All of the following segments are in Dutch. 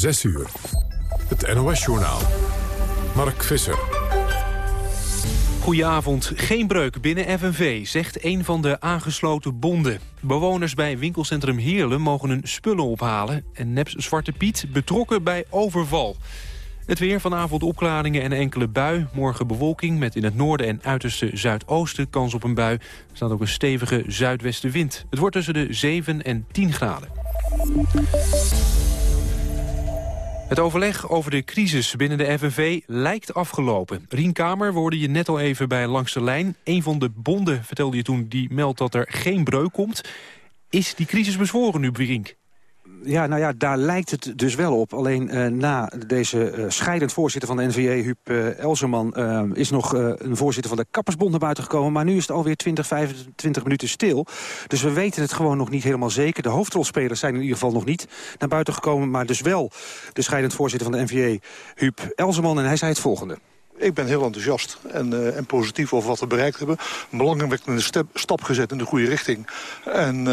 6 uur. Het NOS-journaal. Mark Visser. Goedenavond. Geen breuk binnen FNV, zegt een van de aangesloten bonden. Bewoners bij winkelcentrum Heerlen mogen hun spullen ophalen... en neps Zwarte Piet betrokken bij overval. Het weer vanavond opklaringen en enkele bui. Morgen bewolking met in het noorden en uiterste zuidoosten kans op een bui. Er staat ook een stevige zuidwestenwind. Het wordt tussen de 7 en 10 graden. Het overleg over de crisis binnen de FNV lijkt afgelopen. Rien Kamer je net al even bij Langs de Lijn. Een van de bonden vertelde je toen, die meldt dat er geen breuk komt. Is die crisis bezworen nu, Brink? Ja, nou ja, daar lijkt het dus wel op. Alleen uh, na deze uh, scheidend voorzitter van de NVA, Huub uh, Elzerman... is nog een voorzitter van de Kappersbond naar buiten gekomen. Maar nu is het alweer 20, 25 minuten stil. Dus we weten het gewoon nog niet helemaal zeker. De hoofdrolspelers zijn in ieder geval nog niet naar buiten gekomen. Maar dus wel de scheidend voorzitter van de NVA, Huub Elzerman. En hij zei het volgende. Ik ben heel enthousiast en, en, positief over wat we bereikt hebben. Een stap gezet in de goede richting. En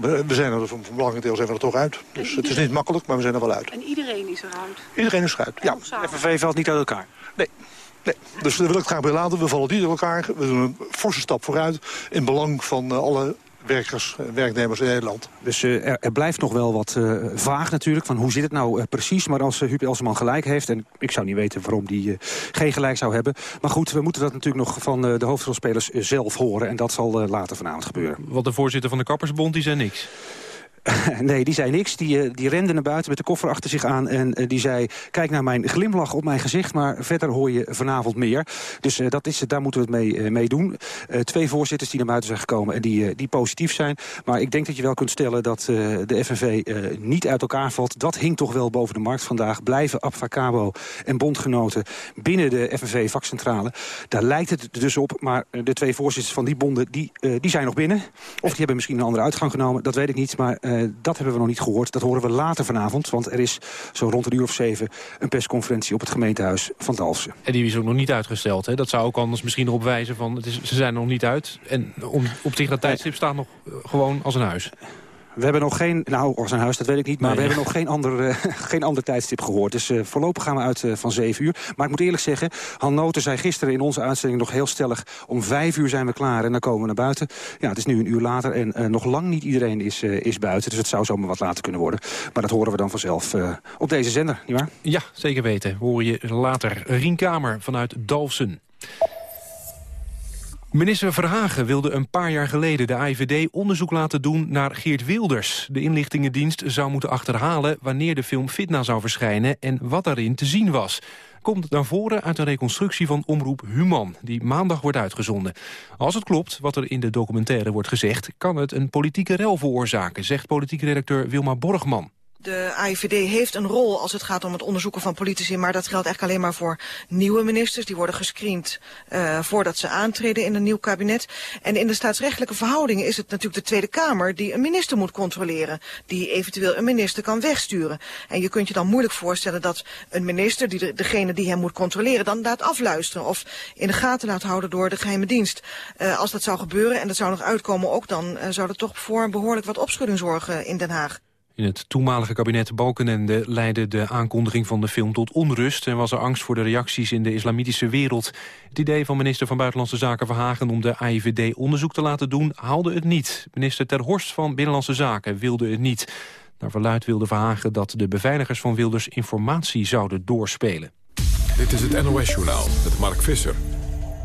ja, we zijn er van, van belangrijk deel zijn we er toch uit. Dus het is niet makkelijk, maar we zijn er wel uit. En iedereen is eruit? Iedereen is eruit, ja. De FNV valt niet uit elkaar? Nee. Nee, dus daar wil ik het graag bij laten. We vallen niet uit elkaar. We doen een forse stap vooruit in belang van uh, alle werkers, werknemers in Nederland. Dus uh, er, er, blijft nog wel wat uh, vaag natuurlijk, van hoe zit het nou uh, precies. Maar als uh, Huub Elseman gelijk heeft, en ik zou niet weten waarom die geen gelijk zou hebben. Maar goed, we moeten dat natuurlijk nog van de hoofdrolspelers zelf horen. En dat zal later vanavond gebeuren. Want de voorzitter van de Kappersbond, die zei niks. nee, die zei niks. Die, die rende naar buiten met de koffer achter zich aan. En uh, die zei, kijk naar mijn glimlach op mijn gezicht. Maar verder hoor je vanavond meer. Dus uh, dat is, daar moeten we het mee, mee doen. twee voorzitters die naar buiten zijn gekomen en die, die positief zijn. Maar ik denk dat je wel kunt stellen dat de FNV niet uit elkaar valt. Dat hing toch wel boven de markt vandaag. Blijven Abfacabo en bondgenoten binnen de FNV-vakcentrale. Daar lijkt het dus op. Maar de twee voorzitters van die bonden, die, die zijn nog binnen. Of die hebben misschien een andere uitgang genomen. Dat weet ik niet. Maar uh, dat hebben we nog niet gehoord. Dat horen we later vanavond, want er is zo rond een uur of zeven... een persconferentie op het gemeentehuis van Dalfsen. En die is ook nog niet uitgesteld. Hè? Dat zou ook anders misschien erop wijzen van... Het is, ze zijn er nog niet uit. En om, op zich dat tijdstip staat nog uh, gewoon als een huis. We hebben nog geen, nou, een huis, dat weet ik niet... maar nee, we ja. hebben nog geen ander, uh, geen ander tijdstip gehoord. Dus uh, voorlopig gaan we uit uh, van 7 uur. Maar ik moet eerlijk zeggen, Han Noten zei gisteren in onze uitzending nog heel stellig... om 5 uur zijn we klaar en dan komen we naar buiten. Ja, het is nu een uur later en nog lang niet iedereen is, is buiten. Dus het zou zomaar wat later kunnen worden. Maar dat horen we dan vanzelf op deze zender, nietwaar? Ja, zeker weten. Hoor je later. Rien Kamer vanuit Dalfsen. Minister Verhagen wilde een paar jaar geleden de AIVD onderzoek laten doen naar Geert Wilders. De inlichtingendienst zou moeten achterhalen wanneer de film Fitna zou verschijnen en wat daarin te zien was. Komt naar voren uit een reconstructie van Omroep Human, die maandag wordt uitgezonden. Als het klopt wat er in de documentaire wordt gezegd, kan het een politieke rel veroorzaken, zegt politiek redacteur Wilma Borgman. De AIVD heeft een rol als het gaat om het onderzoeken van politici... maar dat geldt eigenlijk alleen maar voor nieuwe ministers. Die worden gescreend uh, voordat ze aantreden in een nieuw kabinet. En in de staatsrechtelijke verhoudingen is het natuurlijk de Tweede Kamer... die een minister moet controleren. Die eventueel een minister kan wegsturen. En je kunt je dan moeilijk voorstellen dat een minister... Die de, degene die hem moet controleren dan laat afluisteren... of in de gaten laat houden door de geheime dienst. Uh, als dat zou gebeuren en dat zou nog uitkomen ook... dan uh, zou dat toch voor behoorlijk wat opschudding zorgen in Den Haag. In het toenmalige kabinet Balkenende leidde de aankondiging van de film tot onrust... en was er angst voor de reacties in de islamitische wereld. Het idee van minister van Buitenlandse Zaken Verhagen om de AIVD onderzoek te laten doen haalde het niet. Minister Ter Horst van Binnenlandse Zaken wilde het niet. Naar verluid wilde Verhagen dat de beveiligers van Wilders informatie zouden doorspelen. Dit is het NOS-journaal met Mark Visser.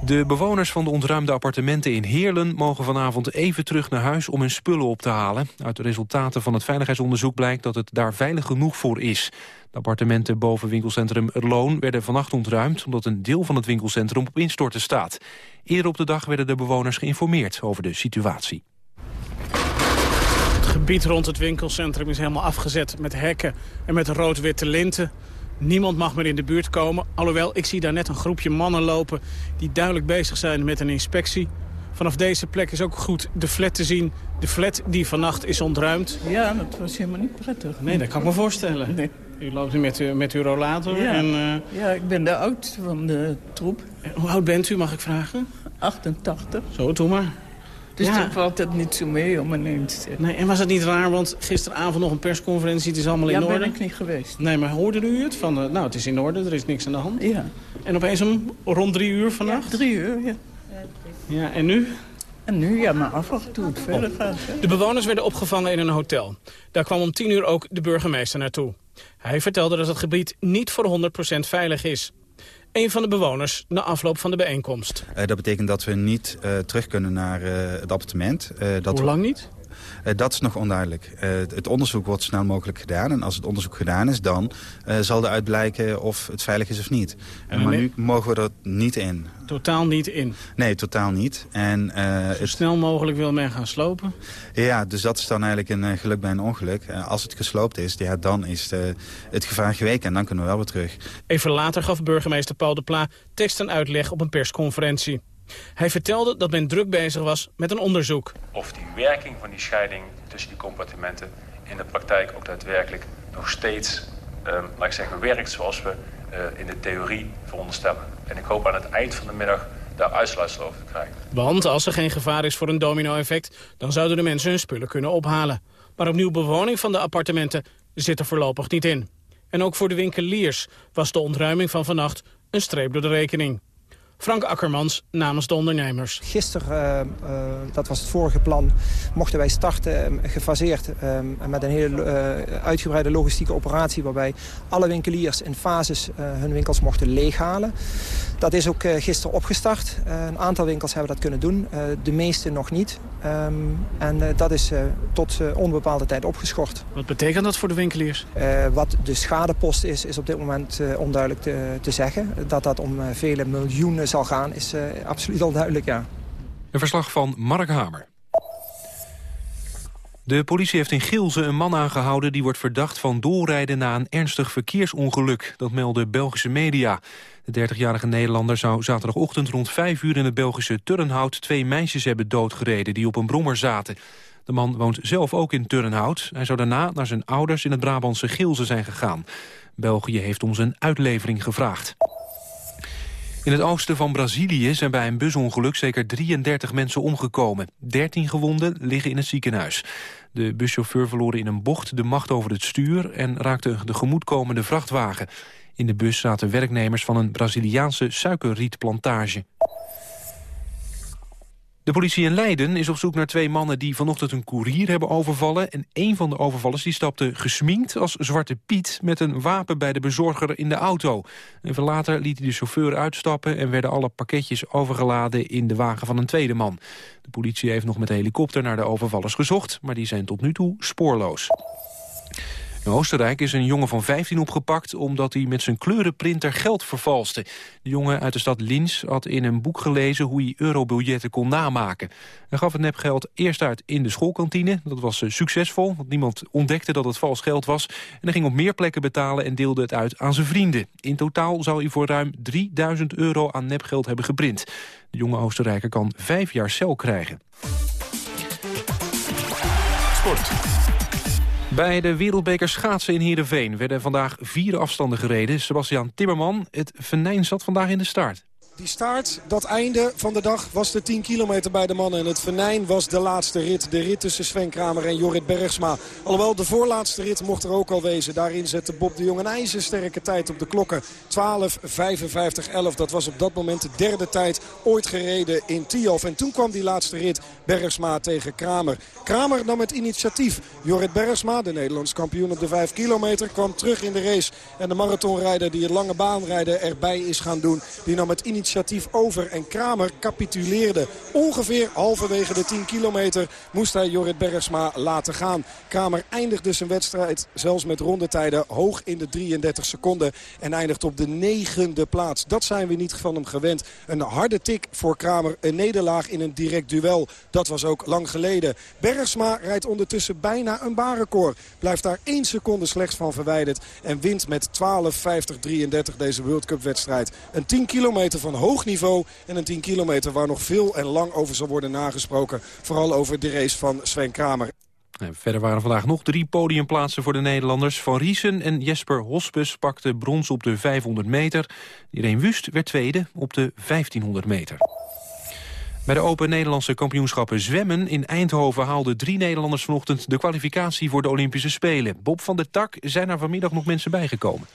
De bewoners van de ontruimde appartementen in Heerlen mogen vanavond even terug naar huis om hun spullen op te halen. Uit de resultaten van het veiligheidsonderzoek blijkt dat het daar veilig genoeg voor is. De appartementen boven winkelcentrum Het Loon werden vannacht ontruimd omdat een deel van het winkelcentrum op instorten staat. Eerder op de dag werden de bewoners geïnformeerd over de situatie. Het gebied rond het winkelcentrum is helemaal afgezet met hekken en met rood-witte linten. Niemand mag meer in de buurt komen. Alhoewel, ik zie daar net een groepje mannen lopen... die duidelijk bezig zijn met een inspectie. Vanaf deze plek is ook goed de flat te zien. De flat die vannacht is ontruimd. Ja, dat was helemaal niet prettig. Nee, dat kan ik me voorstellen. Nee. U loopt nu met, met uw rollator. Ja. En, uh... ja, ik ben de oudste van de troep. Hoe oud bent u, mag ik vragen? 88. Zo, doe maar. Dus Ja. dan valt niet zo mee om ineens te zeggen. Nee, en was het niet raar, want gisteravond nog een persconferentie, het is allemaal in Ja, ben orde. ik niet geweest. Nee, maar hoorde u het? Van, eh, nou, het is in orde, er is niks aan de hand. Ja, En opeens om rond drie uur vannacht? drie uur, ja. Ja, en nu? En nu, ja, maar afwachten hoe het verder gaat. Hè. De bewoners werden opgevangen in een hotel. Daar kwam om tien uur ook de burgemeester naartoe. Hij vertelde dat het gebied niet voor 100% veilig is. Een van de bewoners na afloop van de bijeenkomst. Eh, dat betekent dat we niet eh, terug kunnen naar eh, het appartement. Dat Hoe lang niet? Eh, dat is nog onduidelijk. Eh, het onderzoek wordt snel mogelijk gedaan. En als het onderzoek gedaan is, dan eh, zal eruit blijken of het veilig is of niet. En maar nu- mogen we er niet in. Totaal niet in. Nee, totaal niet. En, Zo snel mogelijk wil men gaan slopen. ja, dus dat is dan eigenlijk een geluk bij een ongeluk. Als het gesloopt is, ja, dan is de, het gevaar geweken en dan kunnen we wel weer terug. Even later gaf burgemeester Paul de Pla tekst en uitleg op een persconferentie. Hij vertelde dat men druk bezig was met een onderzoek. of die werking van die scheiding tussen die compartimenten in de praktijk ook daadwerkelijk nog steeds, ehm, laat ik zeggen, werkt zoals we eh, in de theorie veronderstellen. En ik hoop aan het eind van de middag daar uitsluitsel over te krijgen. Want als er geen gevaar is voor een domino-effect... dan zouden de mensen hun spullen kunnen ophalen. Maar opnieuw bewoning van de appartementen zit er voorlopig niet in. En ook voor de winkeliers was de ontruiming van vannacht een streep door de rekening. Frank Akkermans namens de ondernemers. Gisteren, eh, eh, dat was het vorige plan, mochten wij starten eh, gefaseerd eh, met een hele eh, uitgebreide logistieke operatie waarbij alle winkeliers in fases hun winkels mochten leeghalen. Dat is ook eh, gisteren opgestart. Eh, een aantal winkels hebben dat kunnen doen, eh, de meeste nog niet. Ehm, en dat is tot onbepaalde tijd opgeschort. Wat betekent dat voor de winkeliers? Eh, wat de schadepost is, is op dit moment onduidelijk te, te zeggen. Dat dat om vele miljoenen zal gaan, is absoluut onduidelijk, ja. Een verslag van Mark Hamer. De politie heeft in Gilze een man aangehouden... die wordt verdacht van doorrijden na een ernstig verkeersongeluk. Dat melden Belgische media. De 30-jarige Nederlander zou zaterdagochtend rond 5 uur... in het Belgische Turnhout twee meisjes hebben doodgereden... die op een brommer zaten. De man woont zelf ook in Turnhout. Hij zou daarna naar zijn ouders in het Brabantse Gilze zijn gegaan. België heeft om zijn uitlevering gevraagd. In het oosten van Brazilië zijn bij een busongeluk zeker 33 mensen omgekomen. 13 gewonden liggen in het ziekenhuis. De buschauffeur verloor in een bocht de macht over het stuur... en raakte de gemoedkomende vrachtwagen. In de bus zaten werknemers van een Braziliaanse suikerrietplantage. De politie in Leiden is op zoek naar twee mannen die vanochtend een koerier hebben overvallen. En een van de overvallers die stapte gesminkt als Zwarte Piet met een wapen bij de bezorger in de auto. Even later liet hij de chauffeur uitstappen en werden alle pakketjes overgeladen in de wagen van een tweede man. De politie heeft nog met de helikopter naar de overvallers gezocht, maar die zijn tot nu toe spoorloos. In Oostenrijk is een jongen van 15 opgepakt omdat hij met zijn kleurenprinter geld vervalste. De jongen uit de stad Linz had in een boek gelezen hoe hij eurobiljetten kon namaken. Hij gaf het nepgeld eerst uit in de schoolkantine. Dat was eh, succesvol, want niemand ontdekte dat het vals geld was. En hij ging op meer plekken betalen en deelde het uit aan zijn vrienden. In totaal zou hij voor ruim 3000 euro aan nepgeld hebben geprint. De jonge Oostenrijker kan vijf jaar cel krijgen. Sport. Bij de wereldbeker schaatsen in Heerenveen werden vandaag vier afstanden gereden. Sebastian Timmerman, het venijn zat vandaag in de start. Die staart, dat einde van de dag, was de 10 kilometer bij de mannen. En het venijn was de laatste rit. De rit tussen Sven Kramer en Jorrit Bergsma. Alhoewel, de voorlaatste rit mocht er ook al wezen. Daarin zette Bob de Jong een ijzersterke tijd op de klokken. 12.55.11. Dat was op dat moment de derde tijd ooit gereden in Tialf. En toen kwam die laatste rit Bergsma tegen Kramer. Kramer nam het initiatief. Jorrit Bergsma, de Nederlands kampioen op de 5 kilometer, kwam terug in de race. En de marathonrijder die het lange baanrijden erbij is gaan doen, die nam het initiatief over. En Kramer capituleerde. Ongeveer halverwege de 10 kilometer moest hij Jorrit Bergsma laten gaan. Kramer eindigde zijn wedstrijd zelfs met rondetijden hoog in de 33 seconden. En eindigt op de negende plaats. Dat zijn we niet van hem gewend. Een harde tik voor Kramer. Een nederlaag in een direct duel. Dat was ook lang geleden. Bergsma rijdt ondertussen bijna een baanrecord. Blijft daar 1 seconde slechts van verwijderd. En wint met 12.50-33 deze World Cup wedstrijd. Een 10 kilometer van hoog niveau. En een 10 kilometer waar nog veel en lang over zal worden nagesproken. Vooral over de race van Sven Kramer. En verder waren vandaag nog drie podiumplaatsen voor de Nederlanders. Van Riesen en Jesper Hospes pakten brons op de 500 meter. Irene Wust werd tweede op de 1500 meter. Bij de Open Nederlandse kampioenschappen zwemmen in Eindhoven... haalden drie Nederlanders vanochtend de kwalificatie voor de Olympische Spelen. Bob van der Tak zijn er vanmiddag nog mensen bijgekomen.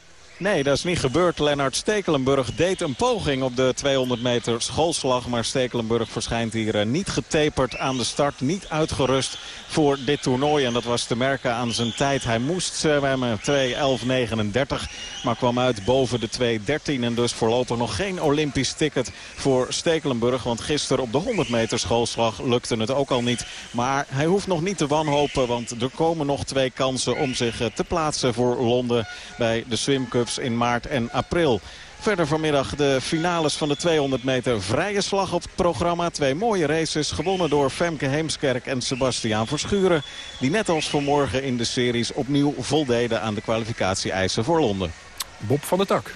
Nee, dat is niet gebeurd. Lennart Stekelenburg deed een poging op de 200 meter schoolslag. Maar Stekelenburg verschijnt hier eh, niet getaperd aan de start. Niet uitgerust voor dit toernooi. En dat was te merken aan zijn tijd. Hij moest zwemmen 2.11.39. Maar kwam uit boven de 2.13. En dus voorlopig nog geen Olympisch ticket voor Stekelenburg. Want gisteren op de 100 meter schoolslag lukte het ook al niet. Maar hij hoeft nog niet te wanhopen. Want er komen nog twee kansen om zich eh, te plaatsen voor Londen bij de Swim Cups in maart en april. Verder vanmiddag de finales van de 200 meter vrije slag op het programma. Twee mooie races gewonnen door Femke Heemskerk en Sebastiaan Verschuren. Die net als vanmorgen in de series opnieuw voldeden aan de kwalificatie-eisen voor Londen. Bob van der Tak.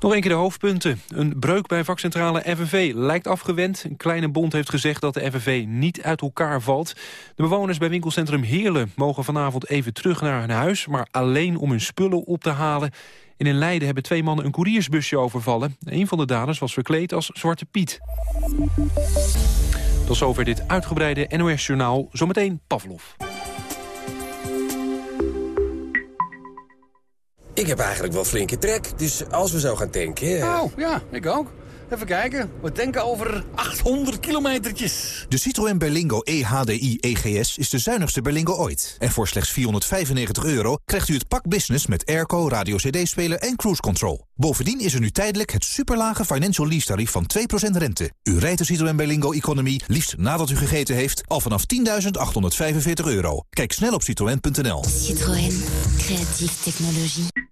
Nog een keer de hoofdpunten. Een breuk bij vakcentrale FNV lijkt afgewend. Een kleine bond heeft gezegd dat de FNV niet uit elkaar valt. De bewoners bij winkelcentrum Heerlen mogen vanavond even terug naar hun huis... maar alleen om hun spullen op te halen. En in Leiden hebben twee mannen een koeriersbusje overvallen. Een van de daders was verkleed als Zwarte Piet. Tot zover dit uitgebreide NOS-journaal. Zometeen Pavlov. Ik heb eigenlijk wel flinke trek, dus als we zo gaan tanken... Oh, ja, ik ook. Even kijken, we denken over 800 kilometertjes. De Citroën Berlingo EHDI EGS is de zuinigste Berlingo ooit. En voor slechts 495 euro krijgt u het pak business met airco, radio-cd-speler en cruise control. Bovendien is er nu tijdelijk het superlage financial lease tarief van 2% rente. U rijdt de Citroën Berlingo Economy liefst nadat u gegeten heeft al vanaf 10.845 euro. Kijk snel op citroën.nl. Citroën, creatieve technologie.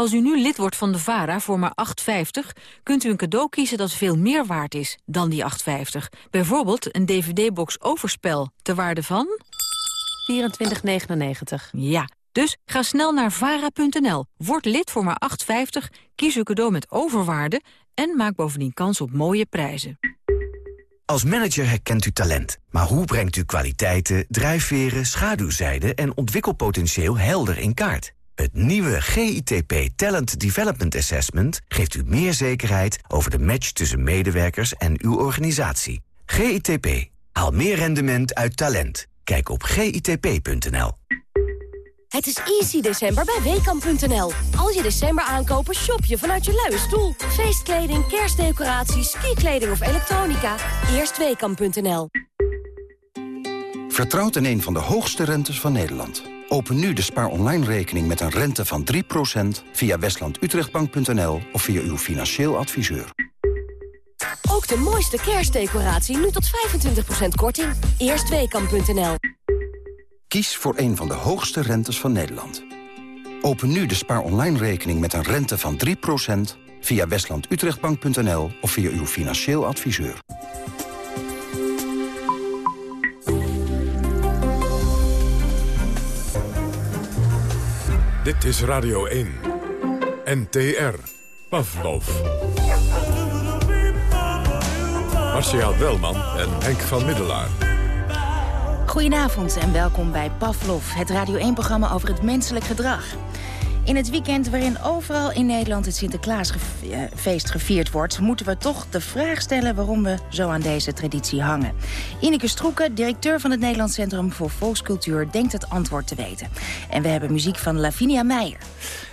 Als u nu lid wordt van de VARA voor maar 8,50... kunt u een cadeau kiezen dat veel meer waard is dan die 8,50. Bijvoorbeeld een dvd-box Overspel, ter waarde van... 24,99. Ja, dus ga snel naar vara.nl, word lid voor maar 8,50... kies uw cadeau met overwaarde en maak bovendien kans op mooie prijzen. Als manager herkent u talent, maar hoe brengt u kwaliteiten, drijfveren, schaduwzijden en ontwikkelpotentieel helder in kaart? Het nieuwe GITP Talent Development Assessment geeft u meer zekerheid over de match tussen medewerkers en uw organisatie. GITP. Haal meer rendement uit talent. Kijk op gitp.nl. Het is easy december bij WKAM.nl. Als je december aankopen, shop je vanuit je luie stoel. Feestkleding, kerstdecoraties, skikleding of elektronica. Eerst WKAM.nl. Vertrouwt in een van de hoogste rentes van Nederland. Open nu de Spaar Online rekening met een rente van 3% via westlandutrechtbank.nl of via uw financieel adviseur. Ook de mooiste kerstdecoratie nu tot 25% korting. Eerstweekam.nl Kies voor een van de hoogste rentes van Nederland. Open nu de Spaar Online rekening met een rente van 3% via westlandutrechtbank.nl of via uw financieel adviseur. Dit is Radio 1. NTR. Pavlov. Marcia Welman en Henk van Middelaar. Goedenavond en welkom bij Pavlov, het Radio 1-programma over het menselijk gedrag. In het weekend waarin overal in Nederland het Sinterklaasfeest gevierd wordt... moeten we toch de vraag stellen waarom we zo aan deze traditie hangen. Ineke Stroeken, directeur van het Nederlands Centrum voor Volkscultuur... denkt het antwoord te weten. En we hebben muziek van Lavinia Meijer.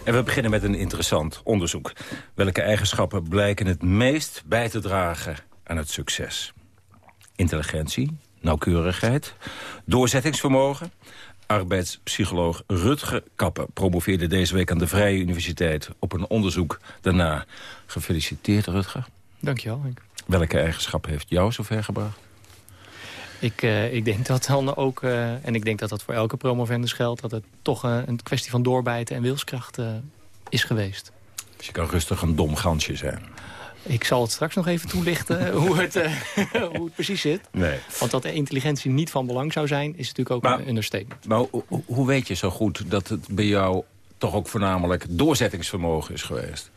En we beginnen met een interessant onderzoek. Welke eigenschappen blijken het meest bij te dragen aan het succes? Intelligentie, nauwkeurigheid, doorzettingsvermogen Arbeidspsycholoog Rutger Kappen promoveerde deze week aan de Vrije Universiteit op een onderzoek daarna. Gefeliciteerd, Rutger. Dankjewel, Henk. Welke eigenschap heeft jou zover gebracht? Ik, uh, ik denk dat dan ook, uh, en ik denk dat dat voor elke promovendus geldt... dat het toch uh, een kwestie van doorbijten en wilskracht is geweest. Dus je kan rustig een dom gansje zijn. Ik zal het straks nog even toelichten hoe, het, uh, hoe het precies zit. Nee. Want dat de intelligentie niet van belang zou zijn, is natuurlijk ook maar, een understatement. Maar hoe weet je zo goed dat het bij jou toch ook voornamelijk doorzettingsvermogen is geweest?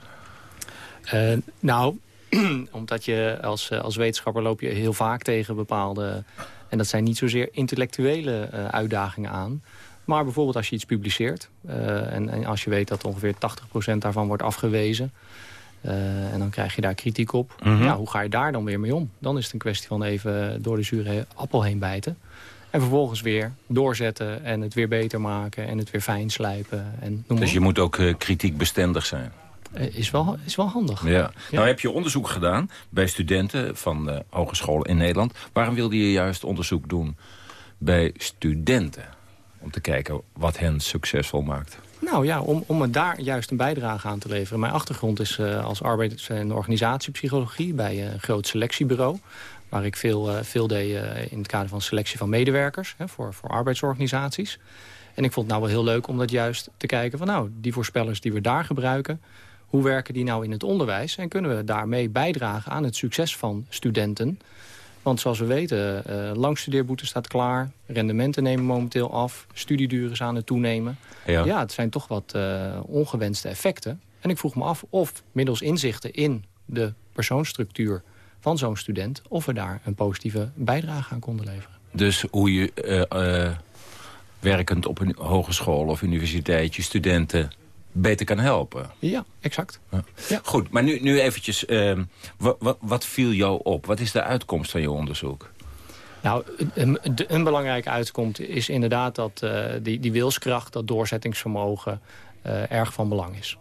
Uh, nou, omdat je als, als wetenschapper loop je heel vaak tegen bepaalde... en dat zijn niet zozeer intellectuele uh, uitdagingen aan... maar bijvoorbeeld als je iets publiceert... en, en als je weet dat ongeveer 80% daarvan wordt afgewezen... en dan krijg je daar kritiek op. Mhm. ja, hoe ga je daar dan weer mee om? Dan is het een kwestie van even door de zure appel heen bijten. En vervolgens weer doorzetten en het weer beter maken en het weer fijn slijpen. En noem Dus je op. moet ook eh, kritiekbestendig zijn. Eh, is, wel, is wel handig. Ja. Nou heb je onderzoek gedaan bij studenten van hogescholen in Nederland. Waarom wilde je juist onderzoek doen bij studenten? Om te kijken wat hen succesvol maakt. Nou ja, om, om daar juist een bijdrage aan te leveren. Mijn achtergrond is eh, als arbeids- en organisatiepsychologie... bij een groot selectiebureau. Waar ik veel, eh, veel deed eh, in het kader van selectie van medewerkers... Hè, voor, voor arbeidsorganisaties. En ik vond het nou wel heel leuk om dat juist te kijken van... nou, die voorspellers die we daar gebruiken... hoe werken die nou in het onderwijs? En kunnen we daarmee bijdragen aan het succes van studenten... Want zoals we weten, eh langstudeerboete staat klaar. Rendementen nemen momenteel af. Studieduur is aan het toenemen. Ja. Ja, het zijn toch wat eh, ongewenste effecten. En ik vroeg me af of middels inzichten in de persoonsstructuur van zo'n student... of we daar een positieve bijdrage aan konden leveren. Dus hoe je eh, werkend op een hogeschool of universiteit... je studenten beter kan helpen. Ja, exact. Ja. Goed, maar nu, nu eventjes, ehm, wa- wa- wat viel jou op? Wat is de uitkomst van je onderzoek? Nou, een, een- belangrijke uitkomst is inderdaad dat eh, die, die wilskracht, dat doorzettingsvermogen eh, erg van belang is.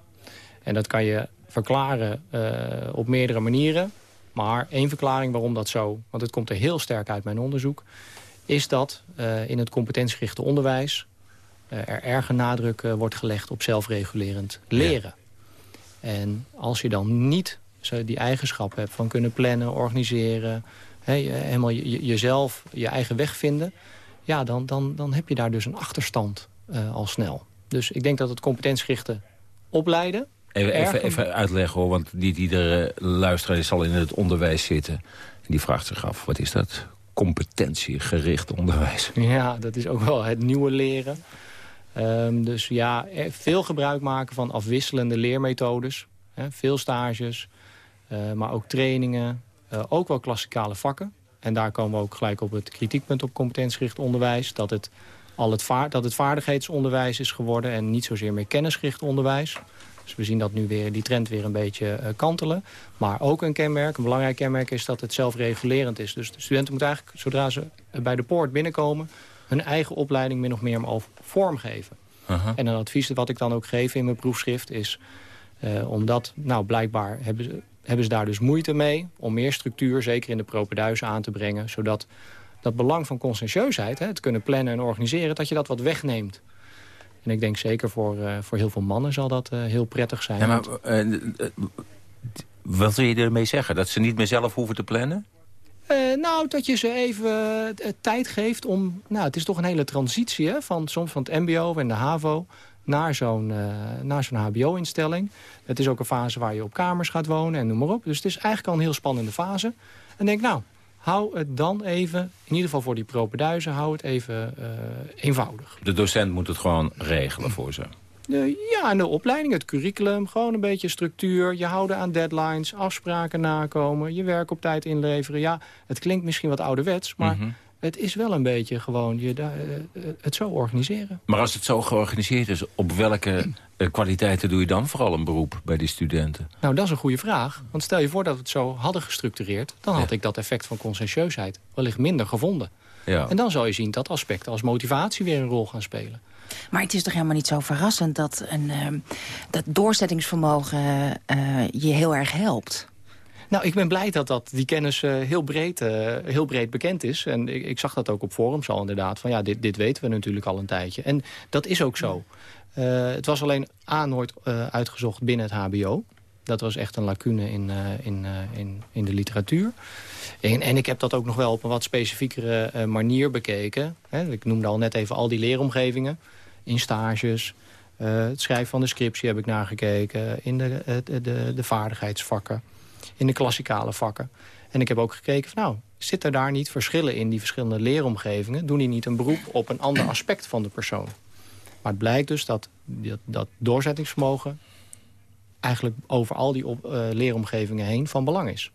En dat kan je verklaren eh, op meerdere manieren. Maar één verklaring waarom dat zo, want het komt er heel sterk uit mijn onderzoek... is dat in het competentiegerichte onderwijs er erge nadruk eh, wordt gelegd op zelfregulerend leren. En als je dan niet zo die eigenschap hebt van kunnen plannen, organiseren... hè, je- helemaal je- je- jezelf, je eigen weg vinden... ja, dan, dan, dan heb je daar dus een achterstand eh, al snel. Dus ik denk dat het competentiegerichte opleiden... Even, even, even uitleggen hoor, want niet iedere luisteraar zal in het onderwijs zitten. En die vraagt zich af, wat is dat? Competentiegericht onderwijs. Ja, dat is ook wel het nieuwe leren. Ehm, dus ja, er- veel gebruik maken van afwisselende leermethodes. Hè, veel stages, eh, maar ook trainingen. eh, ook wel klassikale vakken. En daar komen we ook gelijk op het kritiekpunt op competentiegericht onderwijs. Dat het, al het, vaar, dat het vaardigheidsonderwijs is geworden en niet zozeer meer kennisgericht onderwijs. Dus we zien dat nu weer, die trend weer een beetje eh, kantelen. Maar ook een kenmerk, een belangrijk kenmerk is dat het zelfregulerend is. Dus de studenten moeten eigenlijk, zodra ze bij de poort binnenkomen... hun eigen opleiding min of meer al vormgeven. En een advies wat ik dan ook geef in mijn proefschrift is... eh, omdat, nou blijkbaar hebben ze, hebben ze daar dus moeite mee... om meer structuur, zeker in de propenduizen, aan te brengen... zodat dat belang van conscientieusheid, hè, het kunnen plannen en organiseren... dat je dat wat wegneemt. En ik denk zeker voor, eh, voor heel veel mannen zal dat eh, heel prettig zijn. Ja, maar, Want- wat wil je ermee zeggen? Dat ze niet meer zelf hoeven te plannen? Eh, nou, dat je ze even eh, tijd geeft om... Nou, het is toch een hele transitie hè, van, soms van het mbo en de HAVO... naar zo'n naar zo'n hbo-instelling. Het is ook een fase waar je op kamers gaat wonen en noem maar op. Dus het is eigenlijk al een heel spannende fase. En denk, nou, hou het dan even... in ieder geval voor die propenduizen, hou het even eenvoudig. De docent moet het gewoon regelen voor ze. De, ja, en de opleiding, het curriculum, gewoon een beetje structuur. Je houden aan deadlines, afspraken nakomen, je werk op tijd inleveren. Ja, het klinkt misschien wat ouderwets, maar Mhm. het is wel een beetje gewoon je, eh, eh, het zo organiseren. Maar als het zo georganiseerd is, op welke eh, kwaliteiten doe je dan vooral een beroep bij die studenten? Nou, dat is een goede vraag. Want stel je voor dat we het zo hadden gestructureerd... dan had ik dat effect van conscientieusheid wellicht minder gevonden. Ja. En dan zal je zien dat aspecten als motivatie weer een rol gaan spelen. Maar het is toch helemaal niet zo verrassend dat, een, ehm, dat doorzettingsvermogen eh, je heel erg helpt? Nou, ik ben blij dat, dat die kennis eh, heel, breed, eh, heel breed bekend is. En ik, ik zag dat ook op forums al inderdaad. Van ja, dit, dit weten we natuurlijk al een tijdje. En dat is ook zo. Het was alleen A, nooit uitgezocht binnen het hbo. Dat was echt een lacune in, in, in, in de literatuur. En, en ik heb dat ook nog wel op een wat specifiekere manier bekeken. Ik noemde al net even al die leeromgevingen. In stages, eh, het schrijven van de scriptie heb ik nagekeken. In de, de, de, vaardigheidsvakken. In de klassikale vakken. En ik heb ook gekeken van nou, zitten daar niet verschillen in die verschillende leeromgevingen? Doen die niet een beroep op een ander aspect van de persoon? Maar het blijkt dus dat dat, dat doorzettingsvermogen eigenlijk over al die eh, leeromgevingen heen van belang is.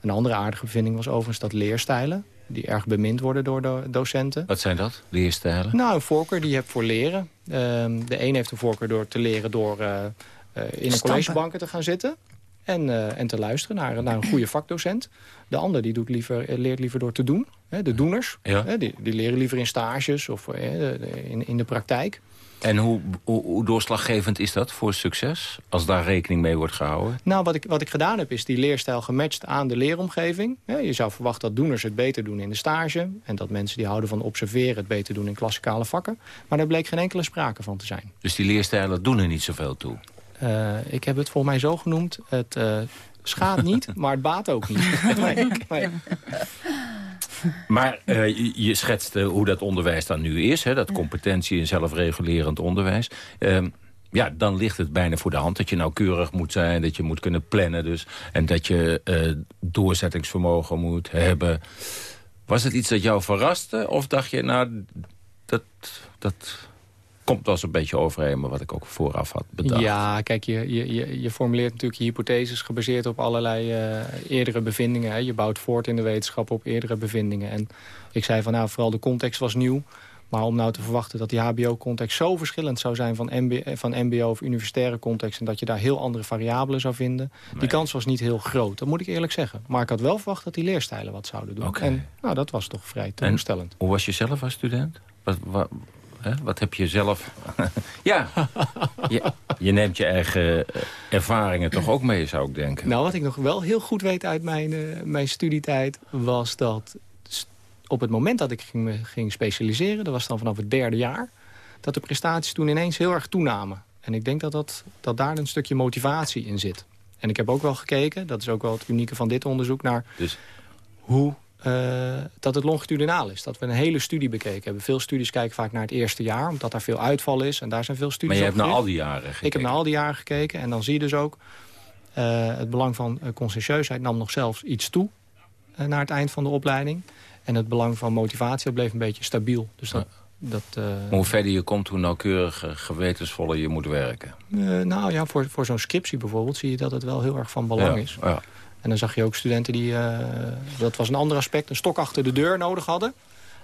Een andere aardige bevinding was overigens dat leerstijlen... die erg bemind worden door de docenten. Wat zijn dat, leerstijlen? Nou, een voorkeur die je hebt voor leren. Ehm, de een heeft een voorkeur door te leren door eh, eh, in een collegebanken te gaan zitten. En, uh, en te luisteren naar, naar een goede vakdocent. De ander die doet liever, eh, leert liever door te doen. Hè, de doeners. Hè, die, die leren liever in stages of in, in de praktijk. En hoe, hoe, hoe, doorslaggevend is dat voor succes, als daar rekening mee wordt gehouden? Nou, wat ik, wat ik gedaan heb, is die leerstijl gematcht aan de leeromgeving. je zou verwachten dat doeners het beter doen in de stage... en dat mensen die houden van observeren het beter doen in klassikale vakken. Maar daar bleek geen enkele sprake van te zijn. Dus die leerstijlen doen er niet zoveel toe? Uh, ik heb het volgens mij zo genoemd. Het uh, schaadt niet, maar het baat ook niet. nee, nee. Maar uh, je, schetst hoe dat onderwijs dan nu is. Hè, dat competentie- en zelfregulerend onderwijs. Uh, ja, dan ligt het bijna voor de hand dat je nauwkeurig moet zijn. Dat je moet kunnen plannen dus. En dat je uh, doorzettingsvermogen moet hebben. Was het iets dat jou verraste? Of dacht je, nou, dat, dat komt als een beetje overeen met wat ik ook vooraf had bedacht. Ja, kijk, je, je, je formuleert natuurlijk je hypotheses gebaseerd op allerlei uh, eerdere bevindingen. Hè. Je bouwt voort in de wetenschap op eerdere bevindingen. En ik zei van, nou, vooral de context was nieuw. Maar om nou te verwachten dat die hbo-context zo verschillend zou zijn... Van MBO, van mbo of universitaire context... en dat je daar heel andere variabelen zou vinden... die kans was niet heel groot, dat moet ik eerlijk zeggen. Maar ik had wel verwacht dat die leerstijlen wat zouden doen. Okay. En nou, dat was toch vrij teleurstellend. Hoe was je zelf als student? Wat, wat, wat heb je zelf... ja, je, je, neemt je eigen eh, ervaringen toch ook mee, zou ik denken. Nou, wat ik nog wel heel goed weet uit mijn, uh, mijn studietijd... was dat op het moment dat ik ging, ging specialiseren... dat was dan vanaf het derde jaar... dat de prestaties toen ineens heel erg toenamen. En ik denk dat, dat, dat daar een stukje motivatie in zit. En ik heb ook wel gekeken, dat is ook wel het unieke van dit onderzoek... naar dus... hoe uh, dat het longitudinaal is. Dat we een hele studie bekeken hebben. Veel studies kijken vaak naar het eerste jaar, omdat daar veel uitval is. En daar zijn veel studies Maar je hebt naar al die jaren gekeken? Ik heb naar al die jaren gekeken. En dan zie je dus ook... Uh, het belang van uh, conscientieusheid nam nog zelfs iets toe... naar het eind van de opleiding. En het belang van motivatie bleef een beetje stabiel. Dus dat... Dat, hoe verder je komt, hoe nauwkeuriger, gewetensvoller je moet werken. nou ja, voor, voor zo'n scriptie bijvoorbeeld zie je dat het wel heel erg van belang ja, is. Ja. En dan zag je ook studenten die, uh, dat was een ander aspect, een stok achter de deur nodig hadden.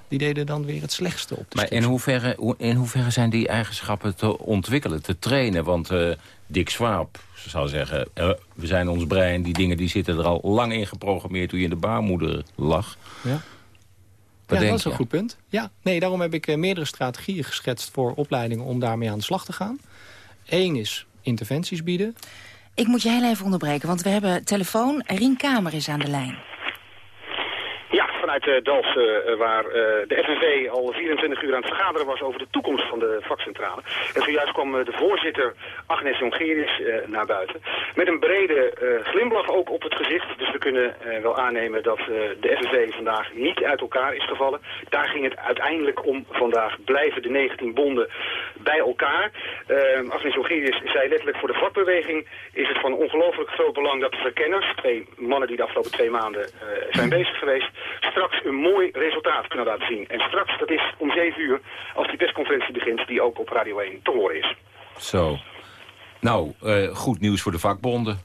Die deden dan weer het slechtste op de Maar in hoeverre, in hoeverre zijn die eigenschappen te ontwikkelen, te trainen? Want uh, Dick Swaap zou zeggen, uh, we zijn ons brein, die dingen die zitten er al lang in geprogrammeerd toen je in de baarmoeder lag. Ja. Wat ja, denk dat is je? een goed punt. Ja, nee, daarom heb ik meerdere strategieën geschetst voor opleidingen om daarmee aan de slag te gaan. Eén is interventies bieden. Ik moet je heel even onderbreken, want we hebben telefoon. Rien Kamer is aan de lijn. Vanuit uh, Dalfsen, uh, waar uh, de FNV al 24 uur aan het vergaderen was over de toekomst van de vakcentrale. En zojuist kwam de voorzitter Agnes Jongerius naar buiten. Met een brede glimlach ook op het gezicht. Dus we kunnen wel aannemen dat de FNV vandaag niet uit elkaar is gevallen. Daar ging het uiteindelijk om vandaag. Blijven de 19 bonden bij elkaar. Agnes Jongerius zei letterlijk voor de vakbeweging is het van ongelooflijk groot belang dat de verkenners, twee mannen die de afgelopen twee maanden zijn bezig geweest, straks een mooi resultaat kunnen laten zien. En straks, dat is om 7 uur, als die persconferentie begint, die ook op Radio 1 te horen is. Zo. Nou, uh, goed nieuws voor de vakbonden.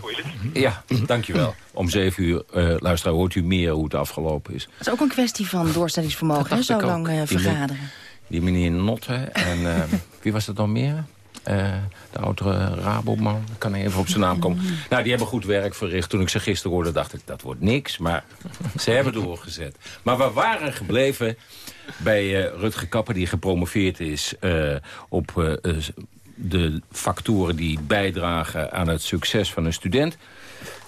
Hoe is het? Ja, dankjewel. Om 7 uur, uh, luisteraar, hoort u meer hoe het afgelopen is. Het is ook een kwestie van doorstellingsvermogen, hè, zo lang uh, vergaderen. Die, die meneer Notte en uh, wie was dat dan meer? Uh, de oudere Raboman, kan even op zijn naam komen. Nou, die hebben goed werk verricht. Toen ik ze gisteren hoorde, dacht ik, dat wordt niks. Maar ze hebben doorgezet. Maar we waren gebleven bij uh, Rutger Kapper, die gepromoveerd is uh, op de factoren die bijdragen aan het succes van een student.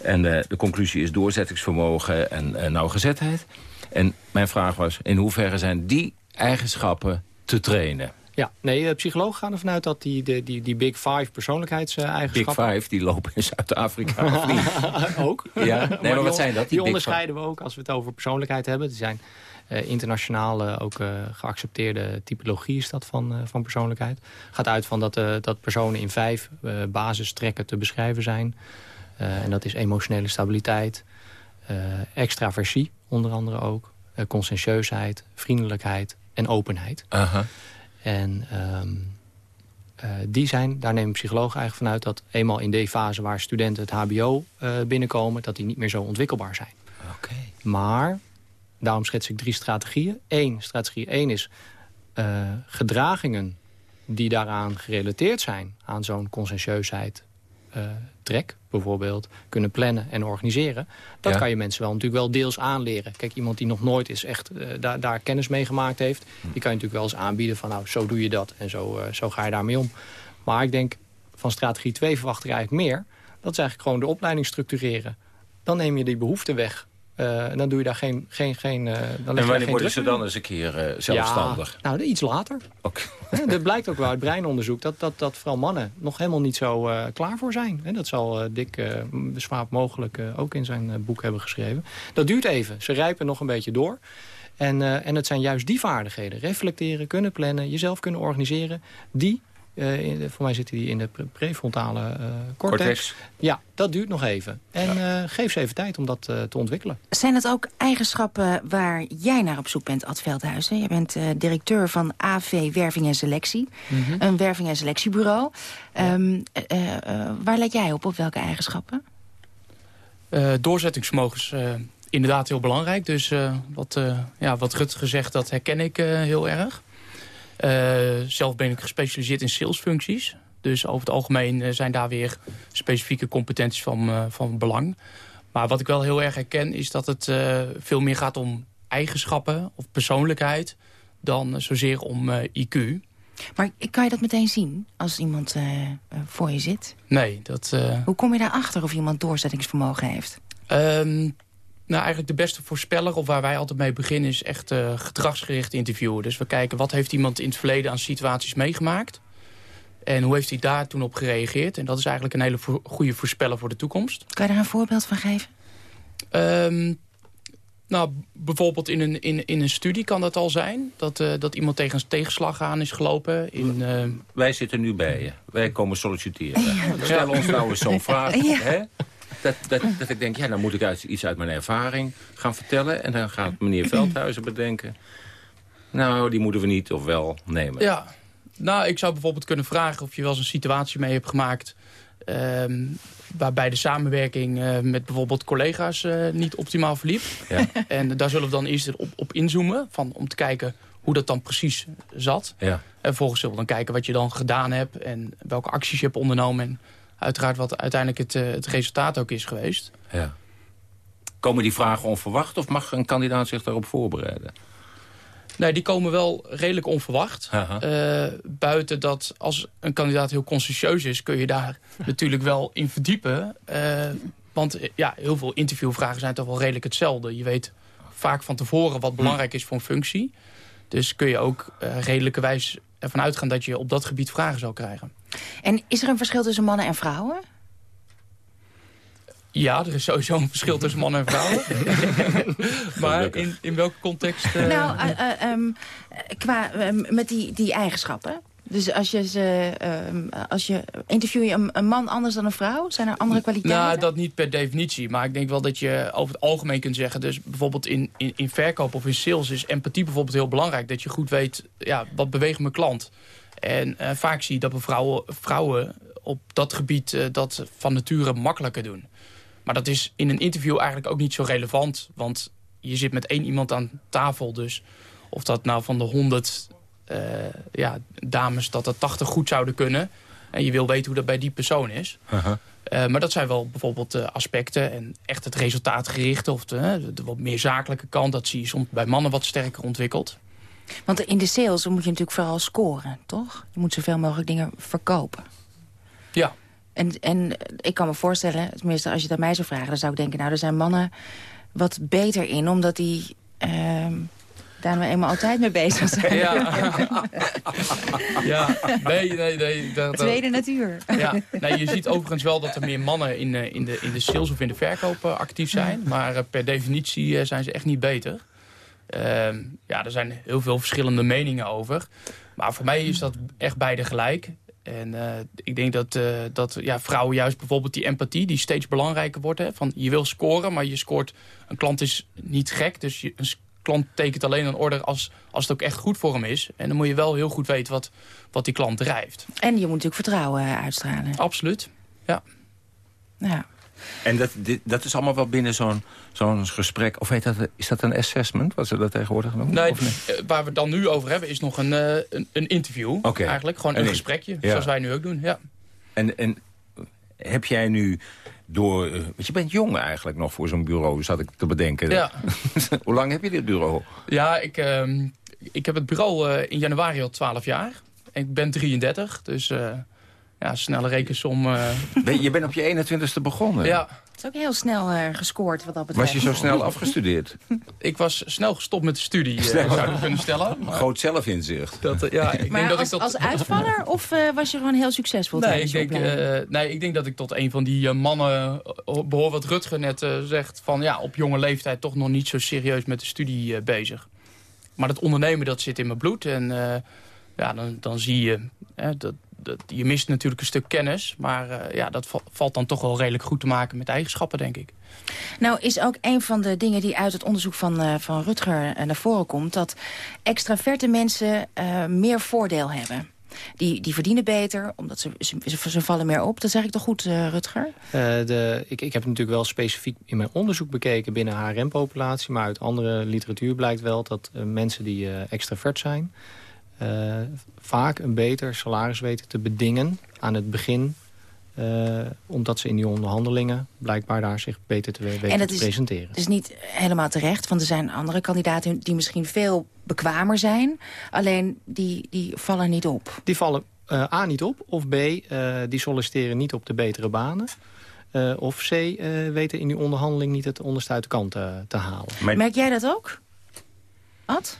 En de conclusie is doorzettingsvermogen en nauwgezetheid. En mijn vraag was, in hoeverre zijn die eigenschappen te trainen? Ja, nee, psychologen gaan ervan uit dat die, die, die, die Big Five persoonlijkheidseigenschappen... Big Five, die lopen in Zuid-Afrika, of niet? ook. Ja, nee, maar, maar wat zijn dat? Die, die onderscheiden we ook als we het over persoonlijkheid hebben. Die zijn uh, internationaal uh, ook uh, geaccepteerde typologie is dat van, van persoonlijkheid. Gaat uit van dat, dat personen in vijf basistrekken te beschrijven zijn. en dat is emotionele stabiliteit, extraversie onder andere ook... conscientieusheid, vriendelijkheid en openheid. -huh. En um, uh, die zijn, daar nemen psychologen eigenlijk vanuit... dat eenmaal in die fase waar studenten het hbo uh, binnenkomen... dat die niet meer zo ontwikkelbaar zijn. Okay. Maar, daarom schets ik drie strategieën. Eén, strategie één is uh, gedragingen die daaraan gerelateerd zijn... aan zo'n conscientieusheid, uh, trek bijvoorbeeld kunnen plannen en organiseren. Dat kan je mensen wel natuurlijk wel deels aanleren. Kijk, iemand die nog nooit is echt uh, daar, daar kennis mee gemaakt heeft... Hm. die kan je natuurlijk wel eens aanbieden van nou, zo doe je dat en zo, uh, zo ga je daarmee om. Maar ik denk, van strategie 2 verwacht ik eigenlijk meer. Dat is eigenlijk gewoon de opleiding structureren. Dan neem je die behoefte weg uh, dan doe je daar geen... geen, geen uh, dan en wanneer worden ze dan eens een keer uh, zelfstandig? Ja, nou, iets later. Okay. dat blijkt ook wel uit breinonderzoek... dat, dat, dat vooral mannen nog helemaal niet zo klaar voor zijn. dat zal Dick Swaap mogelijk ook in zijn boek hebben geschreven. Dat duurt even. Ze rijpen nog een beetje door. En, en het zijn juist die vaardigheden. Reflecteren, kunnen plannen, jezelf kunnen organiseren... die uh, voor mij zitten die in de prefrontale uh, cortex. cortex. Ja, dat duurt nog even. En ja. uh, geef ze even tijd om dat te ontwikkelen. Zijn het ook eigenschappen waar jij naar op zoek bent, Ad Veldhuizen? Je bent directeur van AV Werving en Selectie. Mm -hmm. Een werving- en selectiebureau. Ja. Um, waar let jij op? Op welke eigenschappen? doorzettingsvermogen is inderdaad heel belangrijk. Dus wat, ja, wat Rutger zegt, dat herken ik heel erg. Uh, zelf ben ik gespecialiseerd in salesfuncties. Dus over het algemeen uh, zijn daar weer specifieke competenties van, uh, van belang. Maar wat ik wel heel erg herken is dat het veel meer gaat om eigenschappen of persoonlijkheid... dan zozeer om IQ. Maar kan je dat meteen zien als iemand voor je zit? Nee, dat... Hoe kom je daarachter of iemand doorzettingsvermogen heeft? Um, nou, eigenlijk de beste voorspeller, of waar wij altijd mee beginnen... is echt uh, gedragsgericht interviewen. Dus we kijken wat heeft iemand in het verleden aan situaties meegemaakt... en hoe heeft hij daar toen op gereageerd. En dat is eigenlijk een hele vo goede voorspeller voor de toekomst. Kan je daar een voorbeeld van geven? Um, nou, bijvoorbeeld in een, in, in een studie kan dat al zijn. Dat, uh, dat iemand tegen een tegenslag aan is gelopen. In, uh... Wij zitten nu bij je. Wij komen solliciteren. Ja. Stel ons nou eens zo'n vraag. Ja. Hè? Dat, dat, dat ik denk, ja, dan moet ik uit, iets uit mijn ervaring gaan vertellen. En dan gaat meneer Veldhuizen bedenken... nou, die moeten we niet of wel nemen. Ja, nou, ik zou bijvoorbeeld kunnen vragen of je wel eens een situatie mee hebt gemaakt... Uh, waarbij de samenwerking uh, met bijvoorbeeld collega's uh, niet optimaal verliep. Ja. En daar zullen we dan eerst op, op inzoomen van, om te kijken hoe dat dan precies zat. Ja. En vervolgens zullen we dan kijken wat je dan gedaan hebt... en welke acties je hebt ondernomen... En uiteraard wat uiteindelijk het, uh, het resultaat ook is geweest. Ja. Komen die vragen onverwacht of mag een kandidaat zich daarop voorbereiden? Nee, die komen wel redelijk onverwacht. Uh, buiten dat als een kandidaat heel conscientieus is... kun je daar natuurlijk wel in verdiepen. Uh, want ja, heel veel interviewvragen zijn toch wel redelijk hetzelfde. Je weet vaak van tevoren wat belangrijk is voor een functie. Dus kun je ook redelijkerwijs ervan uitgaan... dat je op dat gebied vragen zal krijgen. En is er een verschil tussen mannen en vrouwen? Ja, er is sowieso een verschil tussen mannen en vrouwen. maar in, in welke context? Uh... Nou, uh, uh, um, qua met die, die eigenschappen. Dus als je, ze, als je interview je een, een, man anders dan een vrouw? Zijn er andere kwaliteiten? Nou, dat niet per definitie. Maar ik denk wel dat je over het algemeen kunt zeggen... dus bijvoorbeeld in, in, in verkoop of in sales is empathie bijvoorbeeld heel belangrijk. Dat je goed weet, ja, wat beweegt mijn klant? En uh, vaak zie je dat vrouwen, vrouwen op dat gebied uh, dat van nature makkelijker doen. Maar dat is in een interview eigenlijk ook niet zo relevant. Want je zit met één iemand aan tafel. Dus of dat nou van de honderd uh, ja, dames dat er 80 goed zouden kunnen. En je wil weten hoe dat bij die persoon is. Uh -huh. uh, maar dat zijn wel bijvoorbeeld uh, aspecten. En echt het resultaatgerichte of de, de, wat meer zakelijke kant. Dat zie je soms bij mannen wat sterker ontwikkeld. Want in de sales moet je natuurlijk vooral scoren, toch? Je moet zoveel mogelijk dingen verkopen. Ja. En, en ik kan me voorstellen, tenminste als je dat mij zou vragen... dan zou ik denken, nou, er zijn mannen wat beter in... omdat die uh, daar nou eenmaal altijd mee bezig zijn. Ja, ja. nee, nee, nee. Dat, Tweede natuur. Ja, nee, je ziet overigens wel dat er meer mannen in, in, de, in de sales of in de verkoop actief zijn. Maar per definitie zijn ze echt niet beter. Uh, ja, er zijn heel veel verschillende meningen over. Maar voor mij is dat echt beide gelijk. En uh, ik denk dat, uh, dat ja, vrouwen juist bijvoorbeeld die empathie... die steeds belangrijker wordt. Hè, van je wil scoren, maar je scoort... Een klant is niet gek, dus je, een klant tekent alleen een order... Als, als het ook echt goed voor hem is. En dan moet je wel heel goed weten wat, wat die klant drijft. En je moet natuurlijk vertrouwen uitstralen. Absoluut, ja. Ja. En dat, dit, dat is allemaal wel binnen zo'n zo'n gesprek. Of heet dat, is dat een assessment, wat ze dat tegenwoordig noemen? Nee, nee, waar we het dan nu over hebben is nog een, een, een interview. Okay. Eigenlijk, gewoon een, een gesprekje, ja. zoals wij nu ook doen. Ja. En, en heb jij nu door... eh, want je bent jong eigenlijk nog voor zo'n bureau, zat ik te bedenken. Ja. Hoe lang heb je dit bureau? Ja, ik, ehm, ik heb het bureau eh, in januari al 12 jaar. En ik ben 33, dus eh, ja, snelle rekensom. eh. Je bent op je 21ste begonnen. ja, Het is ook heel snel eh, gescoord wat dat betreft. Was je zo snel afgestudeerd? ik was snel gestopt met de studie, eh, zou je kunnen stellen. Maar Groot zelfinzicht. dat, ja, ik Maar denk dat als, ik dat... als uitvaller of eh, was je gewoon heel succesvol Nee ik, denk, eh, nee, ik denk dat ik tot een van die mannen eh, behoor wat Rutger net eh, zegt. Van ja, op jonge leeftijd toch nog niet zo serieus met de studie bezig. Maar dat ondernemen dat zit in mijn bloed. En eh, ja, dan, dan zie je, hè, dat, dat, je mist natuurlijk een stuk kennis. Maar eh, ja, dat va- valt dan toch wel redelijk goed te maken met eigenschappen, denk ik. Nou is ook een van de dingen die uit het onderzoek van, eh, van Rutger eh, naar voren komt... dat extraverte mensen eh, meer voordeel hebben. Die, die verdienen beter, omdat ze, ze, vallen meer op. Dat zeg ik toch goed, eh, Rutger? Eh, de, ik, ik heb het natuurlijk wel specifiek in mijn onderzoek bekeken binnen HRM-populatie. Maar uit andere literatuur blijkt wel dat mensen die eh, extravert zijn... eh, vaak een beter salaris weten te bedingen aan het begin. eh, omdat ze in die onderhandelingen blijkbaar daar zich beter te we- weten en dat te is, presenteren. is niet helemaal terecht, want er zijn andere kandidaten... die misschien veel bekwamer zijn, alleen die, die vallen niet op. Die vallen eh, A niet op, of B, eh, die solliciteren niet op de betere banen. Eh, of C, eh, weten in die onderhandeling niet het onderste uit de kant te halen. Merk jij dat ook? Ad?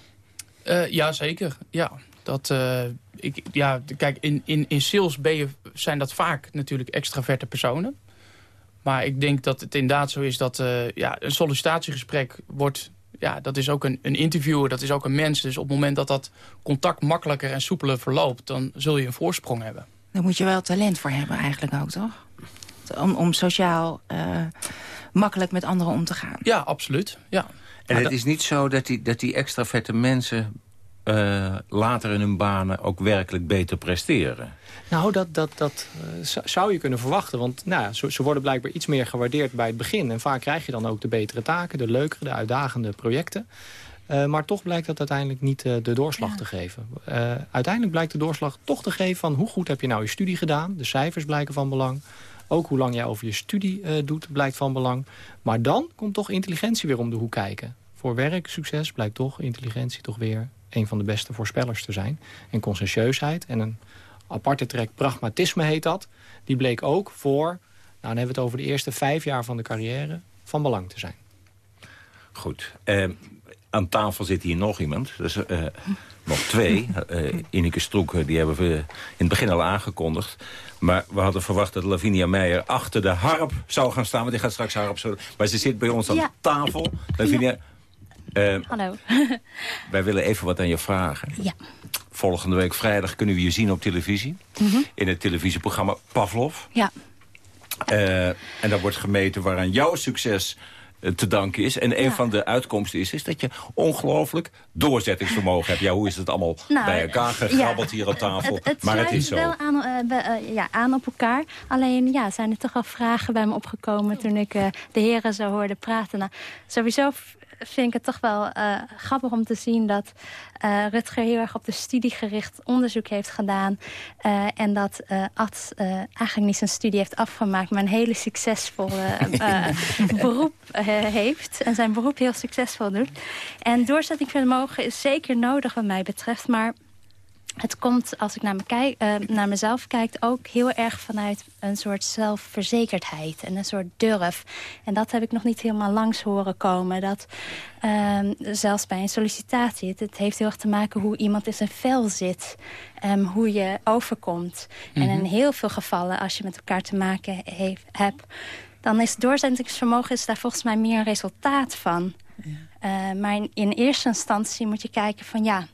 Eh ja, zeker. Ja, dat, eh, ik, ja, kijk, in, in, in sales ben je, zijn dat vaak natuurlijk extraverte personen. Maar ik denk dat het inderdaad zo is dat eh, ja, een sollicitatiegesprek wordt... Ja, dat is ook een, een interviewer, dat is ook een mens. Dus op het moment dat dat contact makkelijker en soepeler verloopt... dan zul je een voorsprong hebben. Daar moet je wel talent voor hebben eigenlijk ook, toch? Om, om sociaal makkelijk met anderen om te gaan. Ja, absoluut. Ja. En het is niet zo dat die, dat die extraverte mensen... eh, later in hun banen ook werkelijk beter presteren. Nou, dat, dat, dat eh, zou- je kunnen verwachten. Want nou, ja, ze, ze worden blijkbaar iets meer gewaardeerd bij het begin. En vaak krijg je dan ook de betere taken, de leukere, de uitdagende projecten. Eh, maar toch blijkt dat uiteindelijk niet de doorslag te geven. Eh, uiteindelijk blijkt de doorslag toch te geven van hoe goed heb je nou je studie gedaan. De cijfers blijken van belang. Ook hoe lang jij over je studie eh, doet blijkt van belang. Maar dan komt toch intelligentie weer om de hoek kijken. Voor werksucces blijkt toch intelligentie toch weer een van de beste voorspellers te zijn. En conscientieusheid en een aparte trek pragmatisme heet dat. Die bleek ook voor, nou dan hebben we het over de eerste vijf jaar van de carrière, van belang te zijn. Goed. Eh, aan tafel zit hier nog iemand. Dus, nog twee. Eh Ineke Stroek, eh, die hebben we in het begin al aangekondigd. Maar we hadden verwacht dat Lavinia Meijer achter de harp zou gaan staan. Want die gaat straks harp zo. Maar ze zit bij ons aan Ja. tafel. Lavinia, eh, Hallo. wij willen even wat aan je vragen. Ja. Volgende week vrijdag kunnen we je zien op televisie. Mhm. In het televisieprogramma Pavlov. Ja. En daar wordt gemeten waaraan jouw succes te danken is. En een Ja. van de uitkomsten is, is dat je ongelooflijk doorzettingsvermogen hebt. Ja, hoe is het allemaal Nou, bij elkaar ja. gegrabbeld hier aan tafel? Het, het maar het is zo. wel aan, eh, eh, ja, aan op elkaar. Alleen ja, zijn er toch wel vragen bij me opgekomen toen ik eh, de heren zo hoorde praten. Nou, sowieso vind ik het toch wel eh, grappig om te zien dat eh, Rutger heel erg op de studie gericht onderzoek heeft gedaan. eh, en dat Ad eigenlijk niet zijn studie heeft afgemaakt, maar een hele succesvolle beroep heeft. En zijn beroep heel succesvol doet. En doorzettingsvermogen is zeker nodig wat mij betreft, maar het komt, als ik naar, me kijk, eh, naar mezelf kijk, ook heel erg vanuit een soort zelfverzekerdheid en een soort durf. En dat heb ik nog niet helemaal langs horen komen. Dat ehm, zelfs bij een sollicitatie, het, het heeft heel erg te maken hoe iemand in zijn vel zit. ehm, hoe je overkomt. En in Mhm. heel veel gevallen, als je met elkaar te maken heeft, hebt, dan is doorzettingsvermogen is daar volgens mij meer een resultaat van. Eh, maar in, in eerste instantie moet je kijken van ja,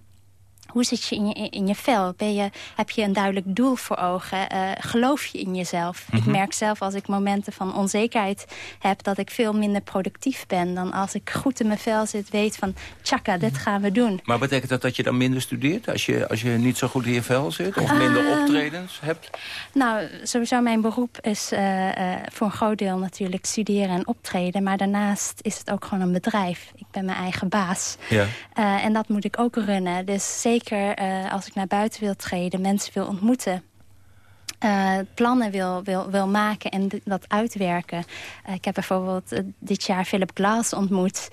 hoe zit je in je, in je vel? Ben je, heb je een duidelijk doel voor ogen? Eh, geloof je in jezelf? Ik Mhm. merk zelf als ik momenten van onzekerheid heb... dat ik veel minder productief ben dan als ik goed in mijn vel zit... weet van, tjaka, dit gaan we doen. Maar betekent dat dat je dan minder studeert? Als je, als je niet zo goed in je vel zit? Of minder Ehm, optredens hebt? Nou, sowieso mijn beroep is eh, eh, voor een groot deel natuurlijk studeren en optreden. Maar daarnaast is het ook gewoon een bedrijf. Ik ben mijn eigen baas. Ja. En dat moet ik ook runnen. Dus zeker eh, als ik naar buiten wil treden, mensen wil ontmoeten... uh, plannen wil, wil, wil maken en dat uitwerken. Uh, ik heb bijvoorbeeld dit jaar Philip Glass ontmoet.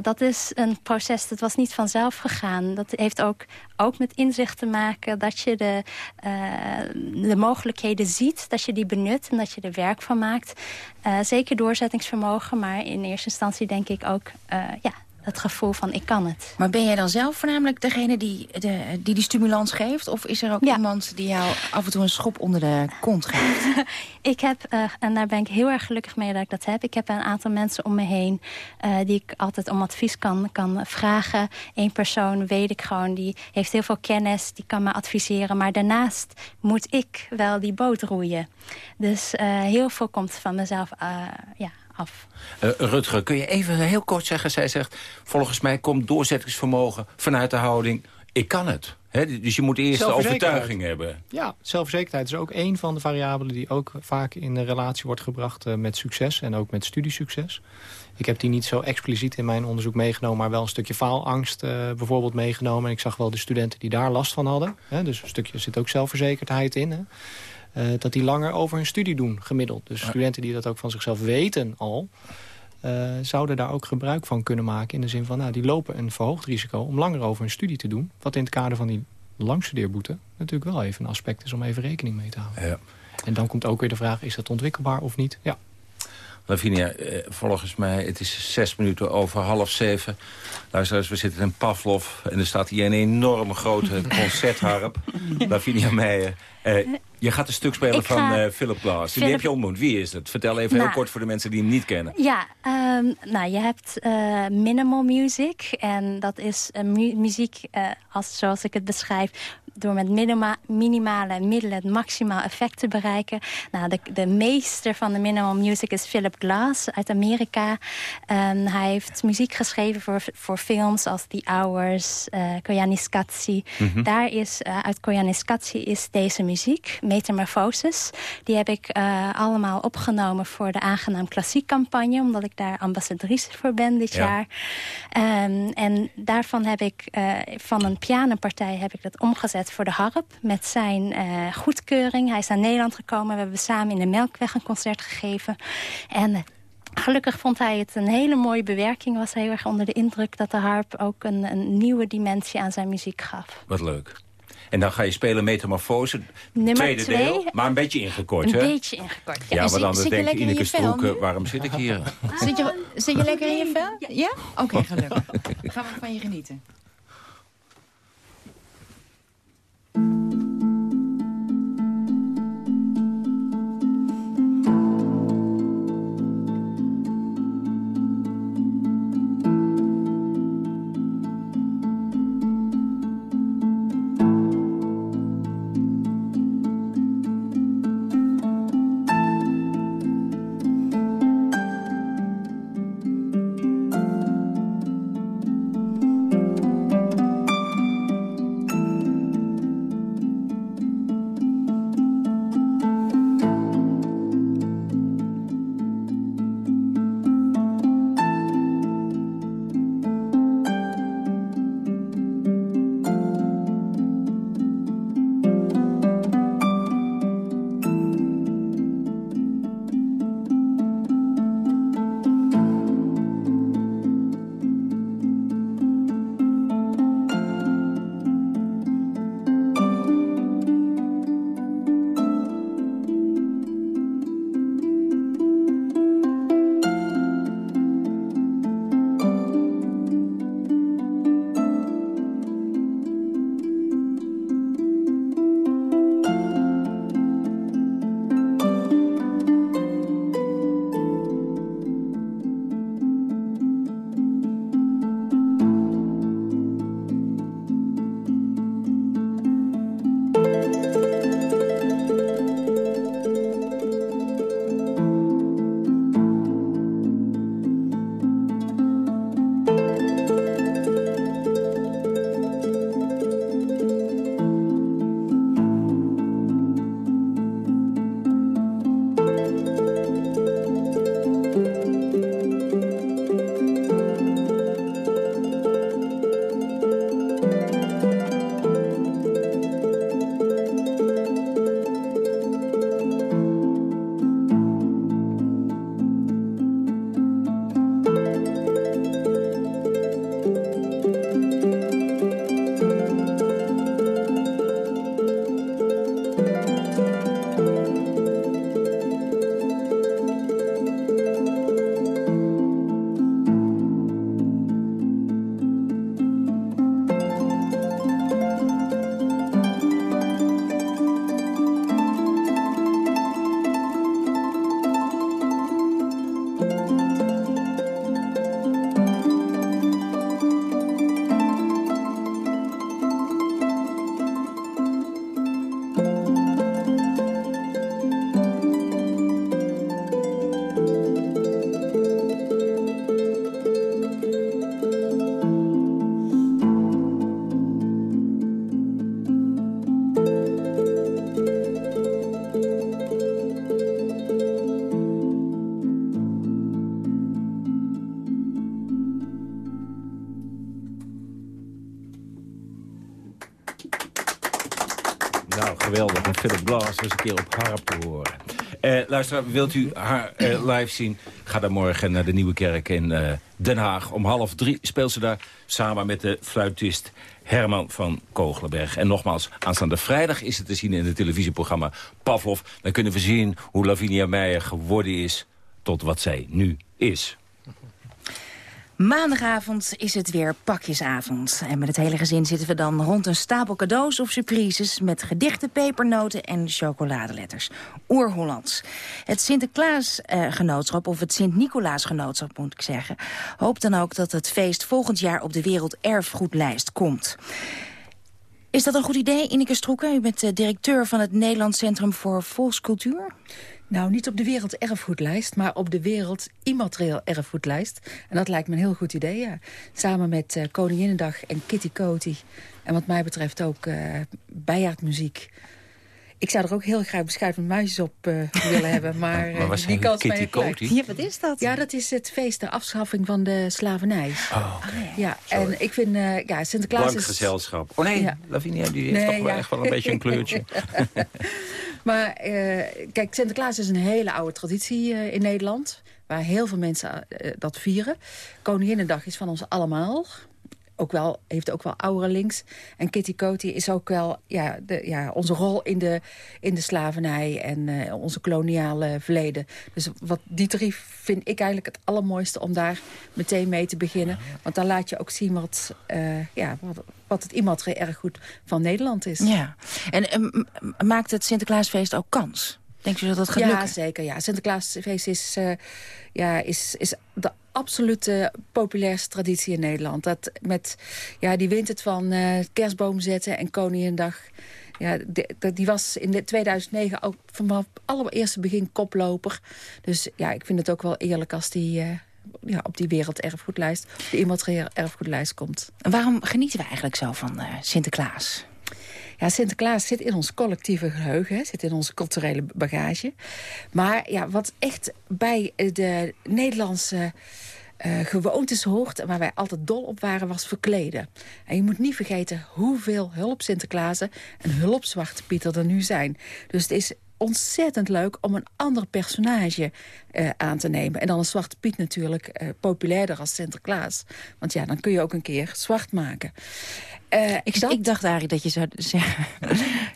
dat is een proces, dat was niet vanzelf gegaan. Dat heeft ook, ook met inzicht te maken dat je de, de mogelijkheden ziet. Dat je die benut en dat je er werk van maakt. zeker doorzettingsvermogen, maar in eerste instantie denk ik ook... ja, het gevoel van ik kan het. Maar ben jij dan zelf voornamelijk degene die de, die, die stimulans geeft? Of is er ook iemand die jou af en toe een schop onder de kont geeft? ik heb, uh, en daar ben ik heel erg gelukkig mee dat ik dat heb... ik heb een aantal mensen om me heen uh, die ik altijd om advies kan, kan vragen. Eén persoon weet ik gewoon, die heeft heel veel kennis, die kan me adviseren. Maar daarnaast moet ik wel die boot roeien. Dus uh, heel veel komt van mezelf ja, af. Uh, Rutger, kun je even heel kort zeggen... zij zegt, volgens mij komt doorzettingsvermogen vanuit de houding... ik kan het. dus je moet eerst de overtuiging hebben. Ja, zelfverzekerdheid is ook een van de variabelen... die ook vaak in de relatie wordt gebracht uh, met succes... en ook met studiesucces. Ik heb die niet zo expliciet in mijn onderzoek meegenomen... maar wel een stukje faalangst uh, bijvoorbeeld meegenomen. En ik zag wel de studenten die daar last van hadden. dus een stukje zit ook zelfverzekerdheid in. Uh, dat die langer over hun studie doen, gemiddeld. Dus studenten die dat ook van zichzelf weten al... Uh, zouden daar ook gebruik van kunnen maken. In de zin van, nou, die lopen een verhoogd risico om langer over hun studie te doen. Wat in het kader van die langstudeerboete natuurlijk wel even een aspect is om even rekening mee te houden. Ja. En dan komt ook weer de vraag, is dat ontwikkelbaar of niet? Ja. Lavinia, eh, volgens mij, het is zes minuten over half zeven. Luisteraars, we zitten in Pavlov en er staat hier een enorme grote concertharp. Lavinia Meijer, eh, je gaat een stuk spelen van uh, Philip Glass. Die heb je ontmoet. Wie is het? Vertel even heel nou. kort voor de mensen die hem niet kennen. Ja, um, nou, je hebt uh, minimal music. En dat is uh, muziek, als, zoals ik het beschrijf door met minima, minimale middelen het maximaal effect te bereiken. Nou, de, de meester van de minimal music is Philip Glass uit Amerika. Um, hij heeft muziek geschreven voor, voor films als The Hours, uh, Koyaanisqatsi. Mm Daar is, uit Koyaanisqatsi is deze muziek, Metamorphosis. Die heb ik uh, allemaal opgenomen voor de Aangenaam Klassiek campagne, omdat ik daar ambassadrice voor ben dit ja. jaar. Um, en daarvan heb ik, van een pianopartij heb ik dat omgezet voor de harp met zijn uh, goedkeuring. Hij is naar Nederland gekomen. We hebben samen in de Melkweg een concert gegeven. En Gelukkig vond hij het een hele mooie bewerking. Was heel erg onder de indruk dat de harp ook een, een nieuwe dimensie aan zijn muziek gaf. Wat leuk. En dan ga je spelen Metamorfose, Nummer tweede twee, deel, maar een beetje ingekort, een hè? Een beetje ingekort, ja. Ja, maar dan denk je, Ineke Stroeken, waarom zit ik hier? Zit je, zit je lekker in je vel? Ja? Oké, okay, gelukkig. Gaan we van je genieten. Eens een keer op harp te horen. Uh, wilt u haar uh, live zien? Ga dan morgen naar de Nieuwe Kerk in uh, Den Haag. Om half drie speelt ze daar samen met de fluitist Herman van Kogelenberg. En nogmaals, aanstaande vrijdag is het te zien in het televisieprogramma Pavlov. Dan kunnen we zien hoe Lavinia Meijer geworden is tot wat zij nu is. Maandagavond is het weer pakjesavond. En met het hele gezin zitten we dan rond een stapel cadeaus of surprises... met gedichten, pepernoten en chocoladeletters. Oer-Hollands. Het Sinterklaasgenootschap, of het Sint-Nicolaasgenootschap moet ik zeggen... hoopt dan ook dat het feest volgend jaar op de Werelderfgoedlijst komt. Is dat een goed idee, Ineke Stroeken? U bent directeur van het Nederlands Centrum voor Volkscultuur. Nou, niet op de werelderfgoedlijst, maar op de wereld immaterieel erfgoedlijst. En dat lijkt me een heel goed idee, ja. Samen met uh, Koninginnedag en Kitty Coty. En wat mij betreft ook uh, bijaardmuziek. Ik zou er ook heel graag beschuit muisjes op uh, willen hebben. Maar, maar die kans Kitty Coty? Ja, wat is dat? Ja, dat is het feest de afschaffing van de slavernij. Oh, okay. Ja, en ik vind, uh, ja, Sinterklaas Blank is... gezelschap. Oh nee, ja. Lavinia die heeft nee, toch wel ja. echt wel een beetje een kleurtje. maar uh, kijk, Sinterklaas is een hele oude traditie uh, in Nederland. Waar heel veel mensen uh, dat vieren. Koninginnedag is van ons allemaal. Ook wel, heeft ook wel oudere links. En Kitty Coty is ook wel ja, de, ja, onze rol in de, in de slavernij en uh, onze koloniale verleden. Dus wat die drie vind ik eigenlijk het allermooiste om daar meteen mee te beginnen. Want dan laat je ook zien wat, uh, ja, wat, wat het immaterieel erfgoed van Nederland is. Ja. En um, maakt het Sinterklaasfeest ook kans? Denkt u dat dat gaat ja, lukken? zeker. Ja. Sinterklaasfeest is, uh, ja, is, is de absolute populairste traditie in Nederland. Dat met, ja, die wint het van uh, kerstboom zetten en Koninginnedag. Ja, die, die was in de 2009 ook vanaf het allereerste begin koploper. Dus ja, ik vind het ook wel eerlijk als die... Uh, ja, op die werelderfgoedlijst, de immateriële erfgoedlijst komt. En waarom genieten we eigenlijk zo van Sinterklaas? Ja, Sinterklaas zit in ons collectieve geheugen, zit in onze culturele bagage. Maar ja, wat echt bij de Nederlandse uh, gewoontes hoort... en waar wij altijd dol op waren, was verkleden. En je moet niet vergeten hoeveel hulp Sinterklaasen en hulp Zwarte Pieter er nu zijn. Dus het is ontzettend leuk om een ander personage uh, aan te nemen. En dan is Zwarte Piet natuurlijk populairder als Sinterklaas. Want ja, dan kun je ook een keer zwart maken. Uh, ik, dat... ik, dacht eigenlijk dat je zou zeggen...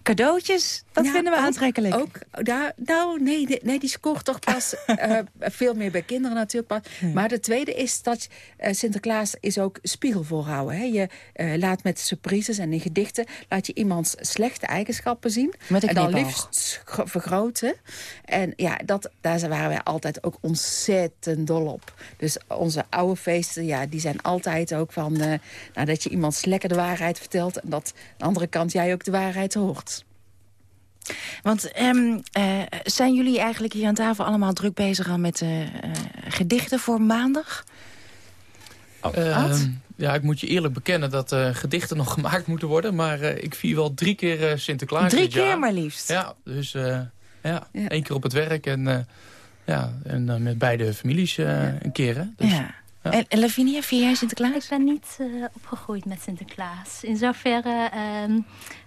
cadeautjes, dat vinden we ook, aantrekkelijk. Ook, daar, nou, nee, nee, die scoort toch pas uh, veel meer bij kinderen natuurlijk. Pas. Ja. Maar de tweede is dat uh, Sinterklaas is ook spiegel voorhouden. Hè? Je laat met surprises en in gedichten... laat je iemands slechte eigenschappen zien. En dan liefst vergroten. En ja, dat, daar waren wij altijd ook ontzettend dol op. Dus onze oude feesten, ja, die zijn altijd ook van... nou, dat je iemands lekker de waarheid vertelt... en dat aan de andere kant jij ook de waarheid hoort. Want um, uh, zijn jullie eigenlijk hier aan tafel allemaal druk bezig al met uh, uh, gedichten voor maandag? Uh, ja, ik moet je eerlijk bekennen dat uh, gedichten nog gemaakt moeten worden. Maar uh, ik vier wel drie keer uh, Sinterklaas Drie keer jaar. maar liefst? Ja, dus ja, ja, één keer op het werk en, ja, en met beide families ja. een keer. Hè? Dus, ja. Ja. En, en Lavinia, vier jij Sinterklaas? Ik ben niet uh, opgegroeid met Sinterklaas. In zoverre, uh,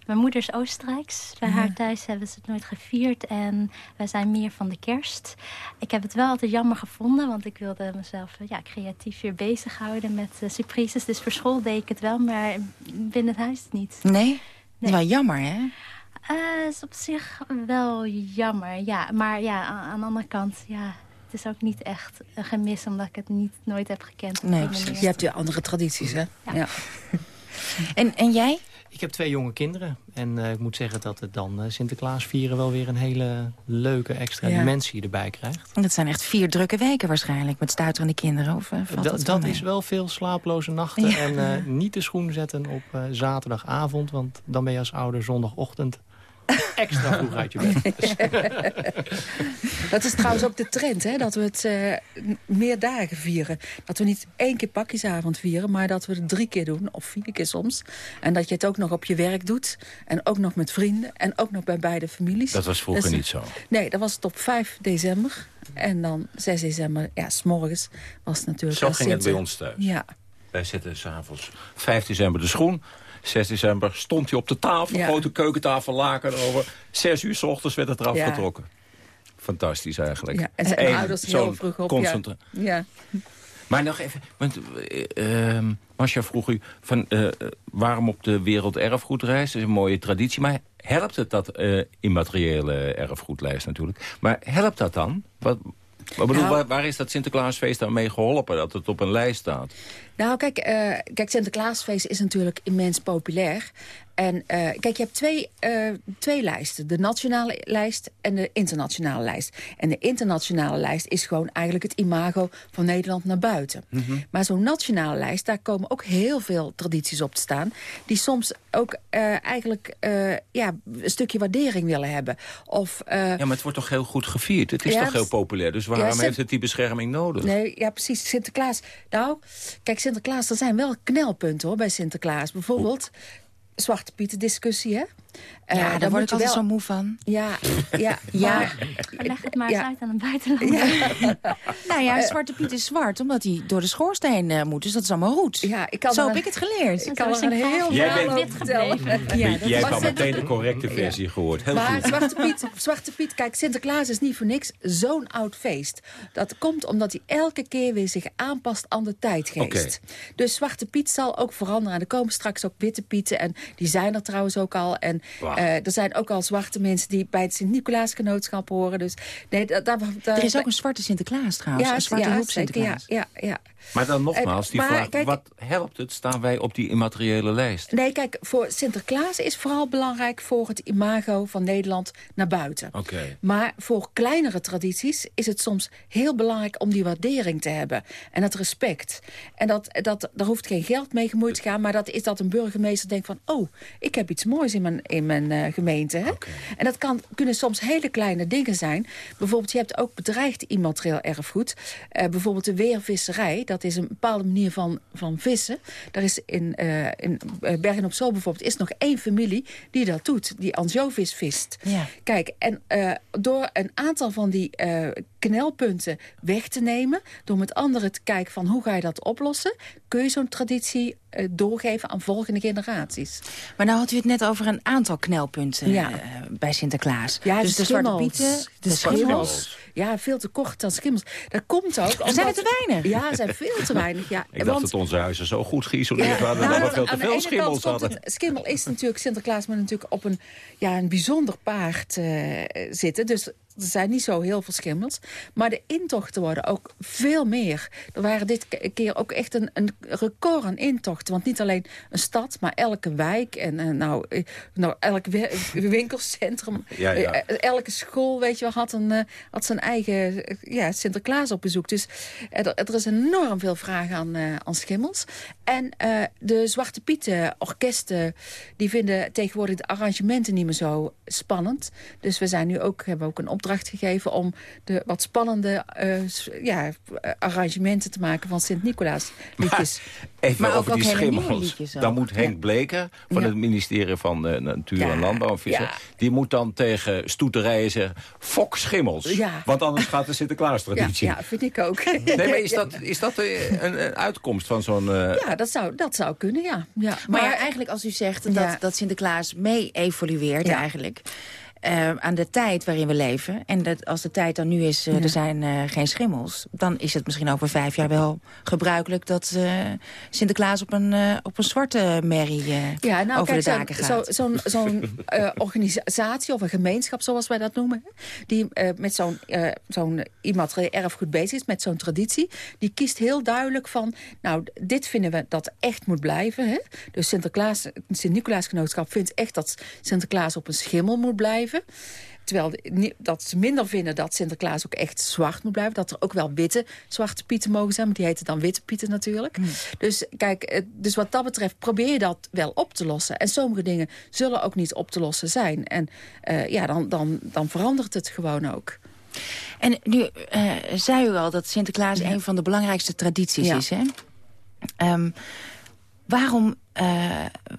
mijn moeder is Oostenrijks. Bij ja. haar thuis hebben ze het nooit gevierd. En wij zijn meer van de kerst. Ik heb het wel altijd jammer gevonden. Want ik wilde mezelf uh, ja, creatief weer bezighouden met surprises. Dus voor school deed ik het wel, maar binnen het huis niet. Nee? nee. Wel jammer, hè? Uh, is op zich wel jammer, ja. Maar ja, aan, aan de andere kant, ja het is ook niet echt een gemis, omdat ik het niet, nooit heb gekend. Nee, precies. Je hebt weer andere tradities, hè? Ja. ja. en, en jij? Ik heb twee jonge kinderen. En uh, ik moet zeggen dat het dan uh, Sinterklaas vieren wel weer een hele leuke extra ja. dimensie erbij krijgt. En dat zijn echt vier drukke weken waarschijnlijk met stuiterende kinderen. Of, uh, da dat wel is wel veel slaaploze nachten. Ja. En niet de schoen zetten op zaterdagavond. Want dan ben je als ouder zondagochtend extra vroeg uit je bed. dat is trouwens ook de trend, hè? dat we het uh, meer dagen vieren. Dat we niet één keer pakjesavond vieren, maar dat we het drie keer doen. Of vier keer soms. En dat je het ook nog op je werk doet. En ook nog met vrienden. En ook nog bij beide families. Dat was vroeger dus, niet zo. Nee, dat was het op 5 december. En dan 6 december, ja, s'morgens was het natuurlijk... Zo ging het bij ons thuis. Ja. Wij zetten s'avonds 5 december de schoen. 6 december stond hij op de tafel, Ja. grote keukentafel, laken erover. 6 uur s ochtends werd het eraf Ja. getrokken. Fantastisch eigenlijk. Ja, en zijn Eén ouders heel vroeg op. concentra- Ja. Maar nog even, want Masja vroeg u van eh, eh, waarom op de werelderfgoedreis? Dat is een mooie traditie, maar helpt het dat eh, immateriële erfgoedlijst natuurlijk? Maar helpt dat dan? Wat, wat bedoel, Nou- waar, waar is dat Sinterklaasfeest dan mee geholpen dat het op een lijst staat? Nou, kijk, eh, kijk, Sinterklaasfeest is natuurlijk immens populair. En eh, kijk, je hebt twee, eh, twee lijsten. De nationale lijst en de internationale lijst. En de internationale lijst is gewoon eigenlijk het imago van Nederland naar buiten. Maar zo'n nationale lijst, daar komen ook heel veel tradities op te staan... die soms ook eh, eigenlijk ja, een stukje waardering willen hebben. Of, Ja, maar het wordt toch heel goed gevierd? Het is Ja, toch heel populair? Dus waarom Ja, Sint- heeft het die bescherming nodig? Nee, ja, precies. Sinterklaas. Nou, kijk, Sinterklaas, er zijn wel knelpunten hoor bij Sinterklaas. Bijvoorbeeld, Zwarte Pieten discussie, hè? Eh, Ja, daar dan word ik je altijd wel- zo moe van. Ja, ja, Ja. maar- Leg het maar Ja. eens uit aan een buitenlander. Nou ja, Zwarte Piet is zwart omdat hij door de schoorsteen eh, moet. Dus dat is allemaal roet. Ja, ik kan Zo heb ik het geleerd. Ik kan er een heel Jij bent- over vertellen. Ja, dat Jij hebt was al meteen de correcte versie gehoord. Heel maar goed. Zwarte Piet, Zwarte Piet, kijk, Sinterklaas is niet voor niks zo'n oud feest. Dat komt omdat hij elke keer weer zich aanpast aan de tijdgeest. Dus Zwarte Piet zal ook veranderen. En er komen straks ook witte pieten. En die zijn er trouwens ook al. En eh, er zijn ook al zwarte mensen die bij het Sint-Nicolaasgenootschap horen. Dus nee, daar- Er is ook een zwarte Sinterklaas trouwens. een zwarte ja, hulp zeker, Sinterklaas. Ja, ja, ja. Maar dan nogmaals, die Eh, maar vraag, kijk- wat helpt het? Staan wij op die immateriële lijst? Nee, kijk, voor Sinterklaas is vooral belangrijk voor het imago van Nederland naar buiten. Oké. Maar voor kleinere tradities is het soms heel belangrijk om die waardering te hebben. En dat respect. En dat, dat, daar hoeft geen geld mee gemoeid te gaan. Maar dat is dat een burgemeester denkt van... oh, ik heb iets moois in mijn, in mijn eh, gemeente. Hè? En dat kan, kunnen soms hele kleine dingen zijn. Bijvoorbeeld, je hebt ook bedreigd immaterieel erfgoed. Eh, bijvoorbeeld de weervisserij. Dat is een bepaalde manier van, van vissen. Daar is in, eh in Bergen op Zoom bijvoorbeeld... is nog één familie die dat doet. Die ansjovis vist. Ja. Kijk, en eh, door een aantal van die eh, knelpunten weg te nemen... door met anderen te kijken van hoe ga je dat oplossen... kun je zo'n traditie doorgeven aan volgende generaties. Maar nou had u het net over een aantal knelpunten Ja. eh, bij Sinterklaas. Ja, dus de, Zwarte Pieten, de, schimmels. Ja, veel te kort aan schimmels. Dat komt ook... Er zijn er te weinig. Ja, er zijn veel te weinig. Ja, Ik dacht dat onze huizen zo goed geïsoleerd waren... dat nou, we veel te aan de veel ene schimmels hadden. Het, schimmel is natuurlijk Sinterklaas, maar natuurlijk op een, ja, een bijzonder paard eh, zitten. Dus er zijn niet zo heel veel schimmels. Maar de intochten worden ook veel meer. Er waren dit ke- keer ook echt een, een record aan intochten. Want niet alleen een stad, maar elke wijk en eh, nou, eh, nou, elk wi- winkelcentrum. Ja, ja. eh, elke school, weet je wel, had, een, had zijn eigen ja, Sinterklaas op bezoek. Dus er, er is enorm veel vraag aan, aan schimmels. En de Zwarte Pieten orkesten, die vinden tegenwoordig de arrangementen niet meer zo spannend. Dus we zijn nu ook, hebben ook een opdracht gegeven om de wat spannende eh, ja, arrangementen te maken van Sint-Nicolaas liedjes. Even Maar ook- over ook die nieuwe schimmels. ook. Dan moet Henk Ja. Bleker van Ja. het ministerie van eh, Natuur en Landbouw en Visser... ja. die moet dan tegen stoeterijen zeggen... fok schimmels. Ja. Want anders gaat de Sinterklaas-traditie. ja, vind ik ook. Nee, maar is dat, is dat eh, een, een uitkomst van zo'n... Ja, dat zou, dat zou kunnen, ja. ja. Maar ja, eigenlijk als u zegt dat, Ja. dat Sinterklaas mee evolueert Ja. eigenlijk... eh, aan de tijd waarin we leven. En dat als de tijd dan nu is, eh, Ja. er zijn eh, geen schimmels... dan is het misschien over vijf jaar wel gebruikelijk... dat Sinterklaas op een, op een zwarte merrie Ja, nou, over kijk, de daken zo'n gaat. zo, zo'n zo'n, organisatie of een gemeenschap, zoals wij dat noemen... die met zo'n zo'n immaterieel erfgoed bezig is, met zo'n traditie... die kiest heel duidelijk van, nou, dit vinden we dat echt moet blijven. Hè? Dus Sinterklaas, Sint-Nicolaasgenootschap vindt echt dat Sinterklaas op een schimmel moet blijven. Terwijl dat ze minder vinden dat Sinterklaas ook echt zwart moet blijven. Dat er ook wel witte zwarte pieten mogen zijn. Maar die heten dan witte pieten natuurlijk. Dus kijk, eh, dus wat dat betreft probeer je dat wel op te lossen. En sommige dingen zullen ook niet op te lossen zijn. En eh, ja, dan, dan, dan verandert het gewoon ook. En nu eh, zei u al dat Sinterklaas een van de belangrijkste tradities Ja. is. Hè? Ehm, waarom,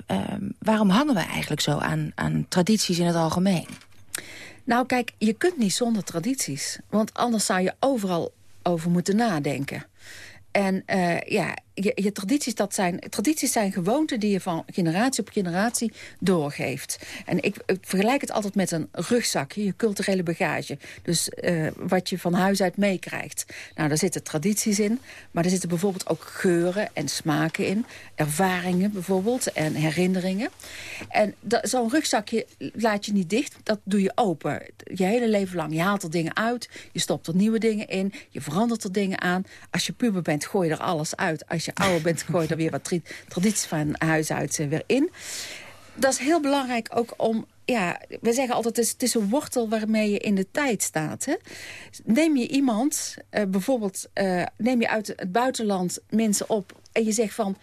ehm, waarom hangen we eigenlijk zo aan, aan tradities in het algemeen? Nou kijk, je kunt niet zonder tradities. Want anders zou je overal over moeten nadenken. En eh, ja, je, tradities, dat zijn, tradities zijn gewoonten die je van generatie op generatie doorgeeft. En ik, vergelijk het altijd met een rugzakje, je culturele bagage. Dus uh, wat je van huis uit meekrijgt. Nou, daar zitten tradities in, maar er zitten bijvoorbeeld ook geuren en smaken in. Ervaringen bijvoorbeeld en herinneringen. En zo'n rugzakje laat je niet dicht, dat doe je open. Je hele leven lang. Je haalt er dingen uit, je stopt er nieuwe dingen in, je verandert er dingen aan. Als je puber bent, gooi je er alles uit. Als je ouder bent, gooi je er weer wat tradities van huis uit uh, weer in. Dat is heel belangrijk ook om ja, we zeggen altijd, het is, een wortel waarmee je in de tijd staat. Hè? Neem je iemand, uh, bijvoorbeeld, uh, neem je uit het buitenland mensen op... en je zegt van,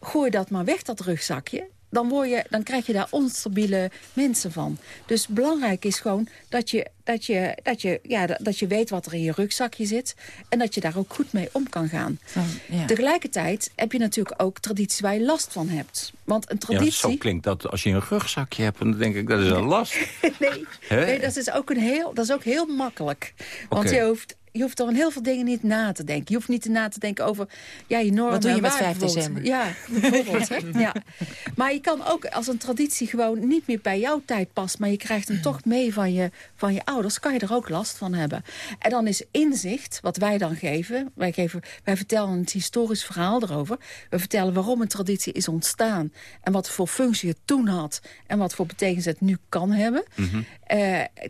gooi dat maar weg, dat rugzakje dan, word je, dan krijg je daar onstabiele mensen van. Dus belangrijk is gewoon dat je, dat, je, dat, je, ja, dat je weet wat er in je rugzakje zit... en dat je daar ook goed mee om kan gaan. ja. Tegelijkertijd heb je natuurlijk ook tradities waar je last van hebt. Want een traditie... Ja, zo klinkt dat als je een rugzakje hebt, dan denk ik dat is een last. nee, nee, dat, is ook een heel, dat is ook heel makkelijk. Want je hoeft je hoeft aan heel veel dingen niet na te denken. Je hoeft niet na te denken over ja, je normen Wat doe je met 5 december? Ja, bijvoorbeeld. hè? Ja. Maar je kan ook, als een traditie gewoon niet meer bij jouw tijd past... maar je krijgt hem toch mee van je, van je ouders... kan je er ook last van hebben. En dan is inzicht, wat wij dan geven... wij, geven, wij vertellen het historisch verhaal erover. We vertellen waarom een traditie is ontstaan... en wat voor functie het toen had... en wat voor betekenis het nu kan hebben. Mm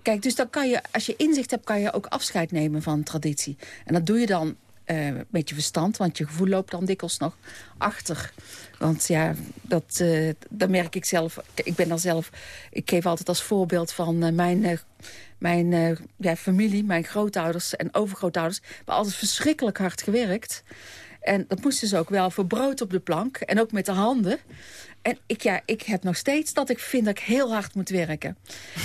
kijk, dus dan kan je, als je inzicht hebt... kan je ook afscheid nemen van traditie. En dat doe je dan uh, met je verstand, want je gevoel loopt dan dikwijls nog achter. Want ja, dat, uh, dat merk ik zelf. Ik ben dan zelf, ik geef altijd als voorbeeld van uh, mijn, mijn ja, familie, mijn grootouders en overgrootouders, hebben altijd verschrikkelijk hard gewerkt. En dat moesten ze ook wel voor brood op de plank en ook met de handen. En ik, ja, ik heb nog steeds dat ik vind dat ik heel hard moet werken.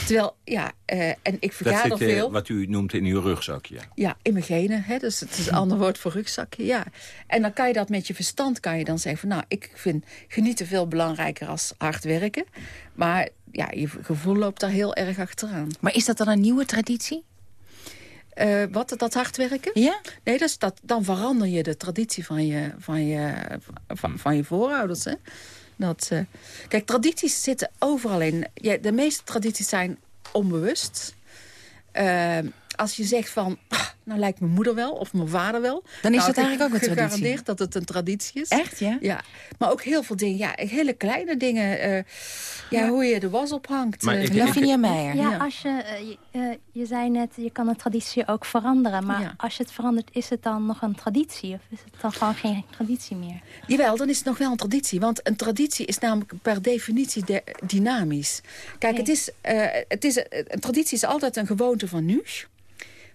Terwijl, ja, uh, en ik vergader dat zit, veel. wat u noemt in uw rugzakje. Ja, in mijn genen. Hè, dus het is een ander woord voor rugzakje, ja. En dan kan je dat met je verstand, kan je dan zeggen van... nou, ik vind genieten veel belangrijker als hard werken. Maar ja, je gevoel loopt daar heel erg achteraan. Maar is dat dan een nieuwe traditie? Uh, wat, dat hard werken? Ja? Nee, dat is dat, dan verander je de traditie van je, van je, van, van je voorouders. Hè? Dat, uh, kijk, tradities zitten overal in. Ja, de meeste tradities zijn onbewust. Uh, als je zegt van, ah, nou lijkt mijn moeder wel of mijn vader wel. Dan is nou, het eigenlijk ook een traditie. gegarandeerd dat het een traditie is. Echt, ja? Ja, maar ook heel veel dingen, ja, hele kleine dingen. Uh, ja, ja, hoe je de was ophangt. Maar ik, Lavinia Meijer. Ja, ja, als je, uh, je, je, zei net, je kan een traditie ook veranderen. Maar ja. als je het verandert, is het dan nog een traditie? Of is het dan gewoon geen traditie meer? Jawel, dan is het nog wel een traditie. Want een traditie is namelijk per definitie de, dynamisch. Kijk, het is, het is, een traditie is altijd een gewoonte van nu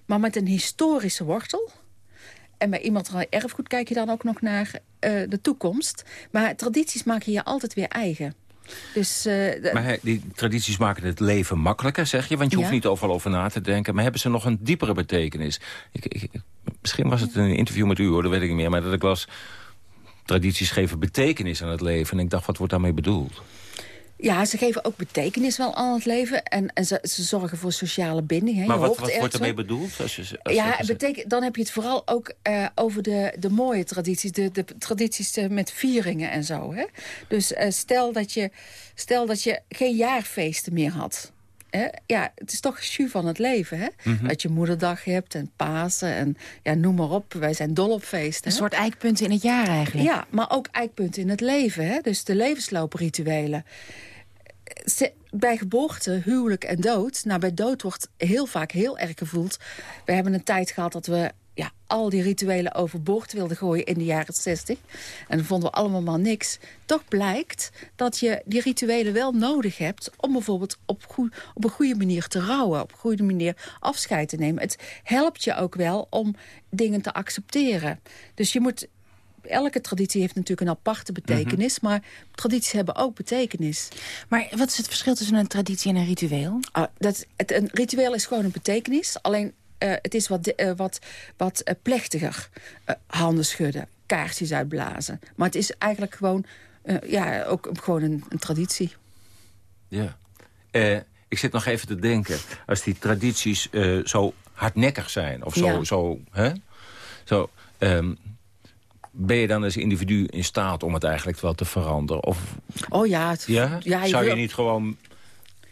maar met een historische wortel. En bij iemand van erfgoed kijk je dan ook nog naar uh, de toekomst. Maar tradities maken je altijd weer eigen. Dus, uh, maar die tradities maken het leven makkelijker, zeg je? Want je ja. hoeft niet overal over na te denken. Maar hebben ze nog een diepere betekenis? Ik, ik, misschien was het een interview met u, hoor, dat weet ik niet meer. Maar dat ik las, tradities geven betekenis aan het leven. En ik dacht, wat wordt daarmee bedoeld? Ja, ze geven ook betekenis wel aan het leven. En, en ze, ze zorgen voor sociale binding. Hè. Maar wat, wat wordt ermee bedoeld? Als je, als ja, beteken, dan heb je het vooral ook uh, over de, de mooie tradities. De, de tradities uh, met vieringen en zo. Hè. Dus uh, stel, dat je, stel dat je geen jaarfeesten meer had. Hè? Ja, het is toch jus van het leven. Hè? Mm -hmm. Dat je moederdag hebt en Pasen en ja, noem maar op. Wij zijn dol op feesten. Een soort eikpunten in het jaar eigenlijk. Ja, maar ook eikpunten in het leven. Hè? Dus de levenslooprituelen bij geboorte, huwelijk en dood... nou, bij dood wordt heel vaak heel erg gevoeld... we hebben een tijd gehad dat we ja, al die rituelen overboord wilden gooien in de jaren 60. En dan vonden we allemaal maar niks. Toch blijkt dat je die rituelen wel nodig hebt... om bijvoorbeeld op, op een goede manier te rouwen. Op een goede manier afscheid te nemen. Het helpt je ook wel om dingen te accepteren. Dus je moet elke traditie heeft natuurlijk een aparte betekenis... Mm -hmm. maar tradities hebben ook betekenis. Maar wat is het verschil tussen een traditie en een ritueel? Uh, dat, het, een ritueel is gewoon een betekenis. Alleen uh, het is wat, uh, wat, wat plechtiger. handen schudden, kaarsjes uitblazen. Maar het is eigenlijk gewoon, ja, ook gewoon een, een traditie. Ja. ik zit nog even te denken. Als die tradities zo hardnekkig zijn... of zo... Ja. zo, hè? zo um, Ben je dan als individu in staat om het eigenlijk wel te veranderen? Of, Oh ja. het- ja? ja Zou je niet gewoon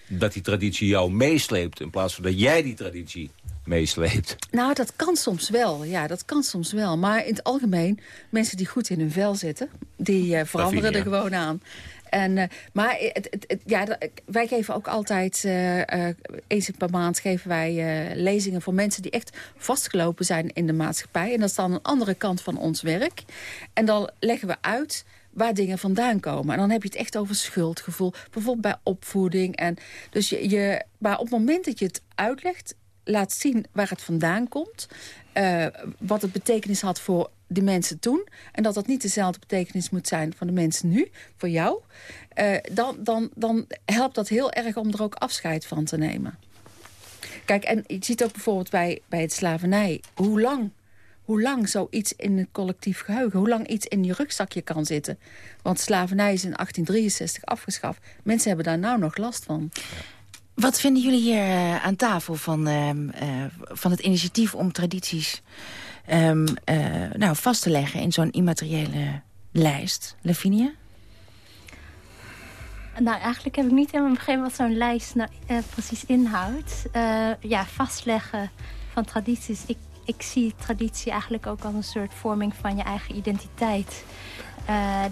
dat die traditie jou meesleept... in plaats van dat jij die traditie meesleept? Nou, dat kan soms wel. Ja, dat kan soms wel. Maar in het algemeen, mensen die goed in hun vel zitten... die eh, veranderen er gewoon aan. En, eh, maar het, ja, wij geven ook altijd, eh, eh, eens per maand geven wij lezingen voor mensen die echt vastgelopen zijn in de maatschappij. En dat is dan een andere kant van ons werk. En dan leggen we uit waar dingen vandaan komen. En dan heb je het echt over schuldgevoel. Bijvoorbeeld bij opvoeding. En dus je, maar op het moment dat je het uitlegt, laat zien waar het vandaan komt. wat het betekenis had voor de mensen toen. En dat dat niet dezelfde betekenis moet zijn voor de mensen nu, voor jou. eh, dan, dan, dan helpt dat heel erg om er ook afscheid van te nemen. Kijk, en je ziet ook bijvoorbeeld bij, bij het slavernij... hoe lang, hoe lang zoiets in het collectief geheugen... hoe lang iets in je rugzakje kan zitten. Want slavernij is in 1863 afgeschaft. Mensen hebben daar nou nog last van. Wat vinden jullie hier eh, aan tafel van, ehm, eh, van het initiatief om tradities ehm, eh, nou, vast te leggen in zo'n immateriële lijst? Lavinia? Nou, eigenlijk heb ik niet helemaal begrepen wat zo'n lijst nou eh, precies inhoudt. Eh, ja, vastleggen van tradities. Ik, ik zie traditie eigenlijk ook als een soort vorming van je eigen identiteit.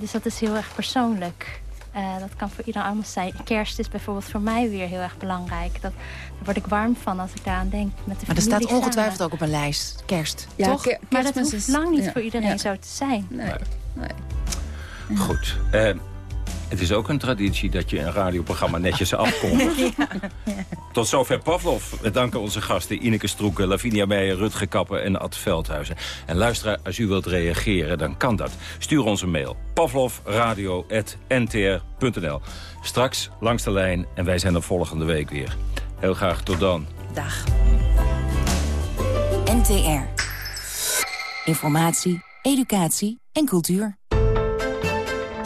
Dus dat is heel erg persoonlijk. Eh, dat kan voor iedereen anders zijn. Kerst is bijvoorbeeld voor mij weer heel erg belangrijk. Dat, daar word ik warm van als ik daaraan denk. Met de Maar er staat ongetwijfeld samen. ook op een lijst. Kerst, Ja, toch? ke- Maar dat hoeft is- lang niet ja, voor iedereen ja. zo te zijn. Nee, nee. Goed. Eh, het is ook een traditie dat je een radioprogramma netjes afkondigt. Tot zover Pavlov. We danken onze gasten Ineke Stroeken, Lavinia Meijer, Rutger Kappen en Ad Veldhuizen. En luisteraar, als u wilt reageren, dan kan dat. Stuur ons een mail. pavlovradio.ntr.nl Straks langs de lijn en wij zijn er volgende week weer. Heel graag tot dan. Dag. NTR. Informatie, educatie en cultuur.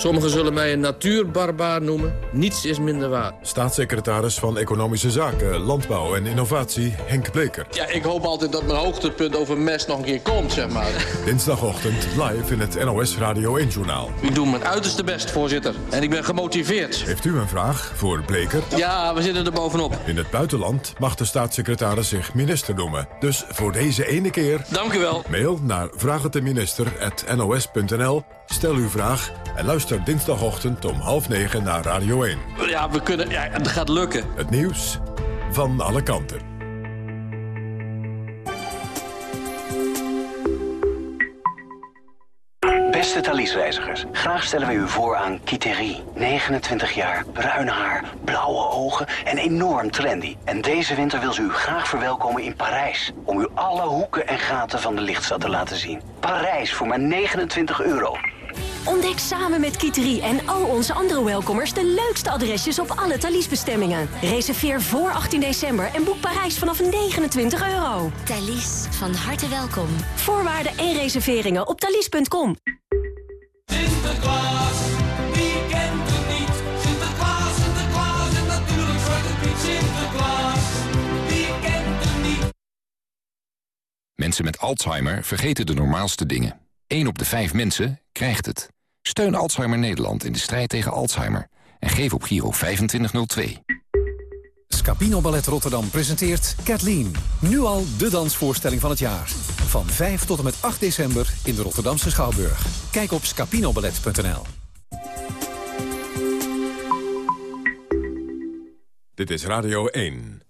Sommigen zullen mij een natuurbarbaar noemen. Niets is minder waar. Staatssecretaris van Economische Zaken, Landbouw en Innovatie Henk Bleker. Ja, ik hoop altijd dat mijn hoogtepunt over mes nog een keer komt, zeg maar. Dinsdagochtend live in het NOS Radio 1-journaal. Ik doe mijn uiterste best, voorzitter. En ik ben gemotiveerd. Heeft u een vraag voor Bleker? Ja, we zitten er bovenop. In het buitenland mag de staatssecretaris zich minister noemen. Dus voor deze ene keer... Dank u wel. Mail naar vraagteminister.nos.nl. Stel uw vraag en luister dinsdagochtend om half negen naar Radio 1. Ja, we kunnen... Ja, het gaat lukken. Het nieuws van alle kanten. Beste Thalys-reizigers, graag stellen wij u voor aan Kiteri. 29 jaar, bruin haar, blauwe ogen en enorm trendy. En deze winter wil ze u graag verwelkomen in Parijs. Om u alle hoeken en gaten van de lichtstad te laten zien. Parijs voor maar 29 euro. Ontdek samen met Kiteri en al onze andere welkomers de leukste adresjes op alle Thalys-bestemmingen. Reserveer voor 18 december en boek Parijs vanaf 29 euro. Thalys, van harte welkom. Voorwaarden en reserveringen op thalys.com. Sinterklaas, wie kent het niet? Sinterklaas, Sinterklaas en natuurlijk Zwarte Piet Sinterklaas. Wie kent het niet? Mensen met Alzheimer vergeten de normaalste dingen. 1 op de 5 mensen krijgt het. Steun Alzheimer Nederland in de strijd tegen Alzheimer. En geef op Giro 2502. Scapino Ballet Rotterdam presenteert Kathleen. Nu al de dansvoorstelling van het jaar. Van 5 tot en met 8 december in de Rotterdamse Schouwburg. Kijk op scapinoballet.nl. Dit is Radio 1.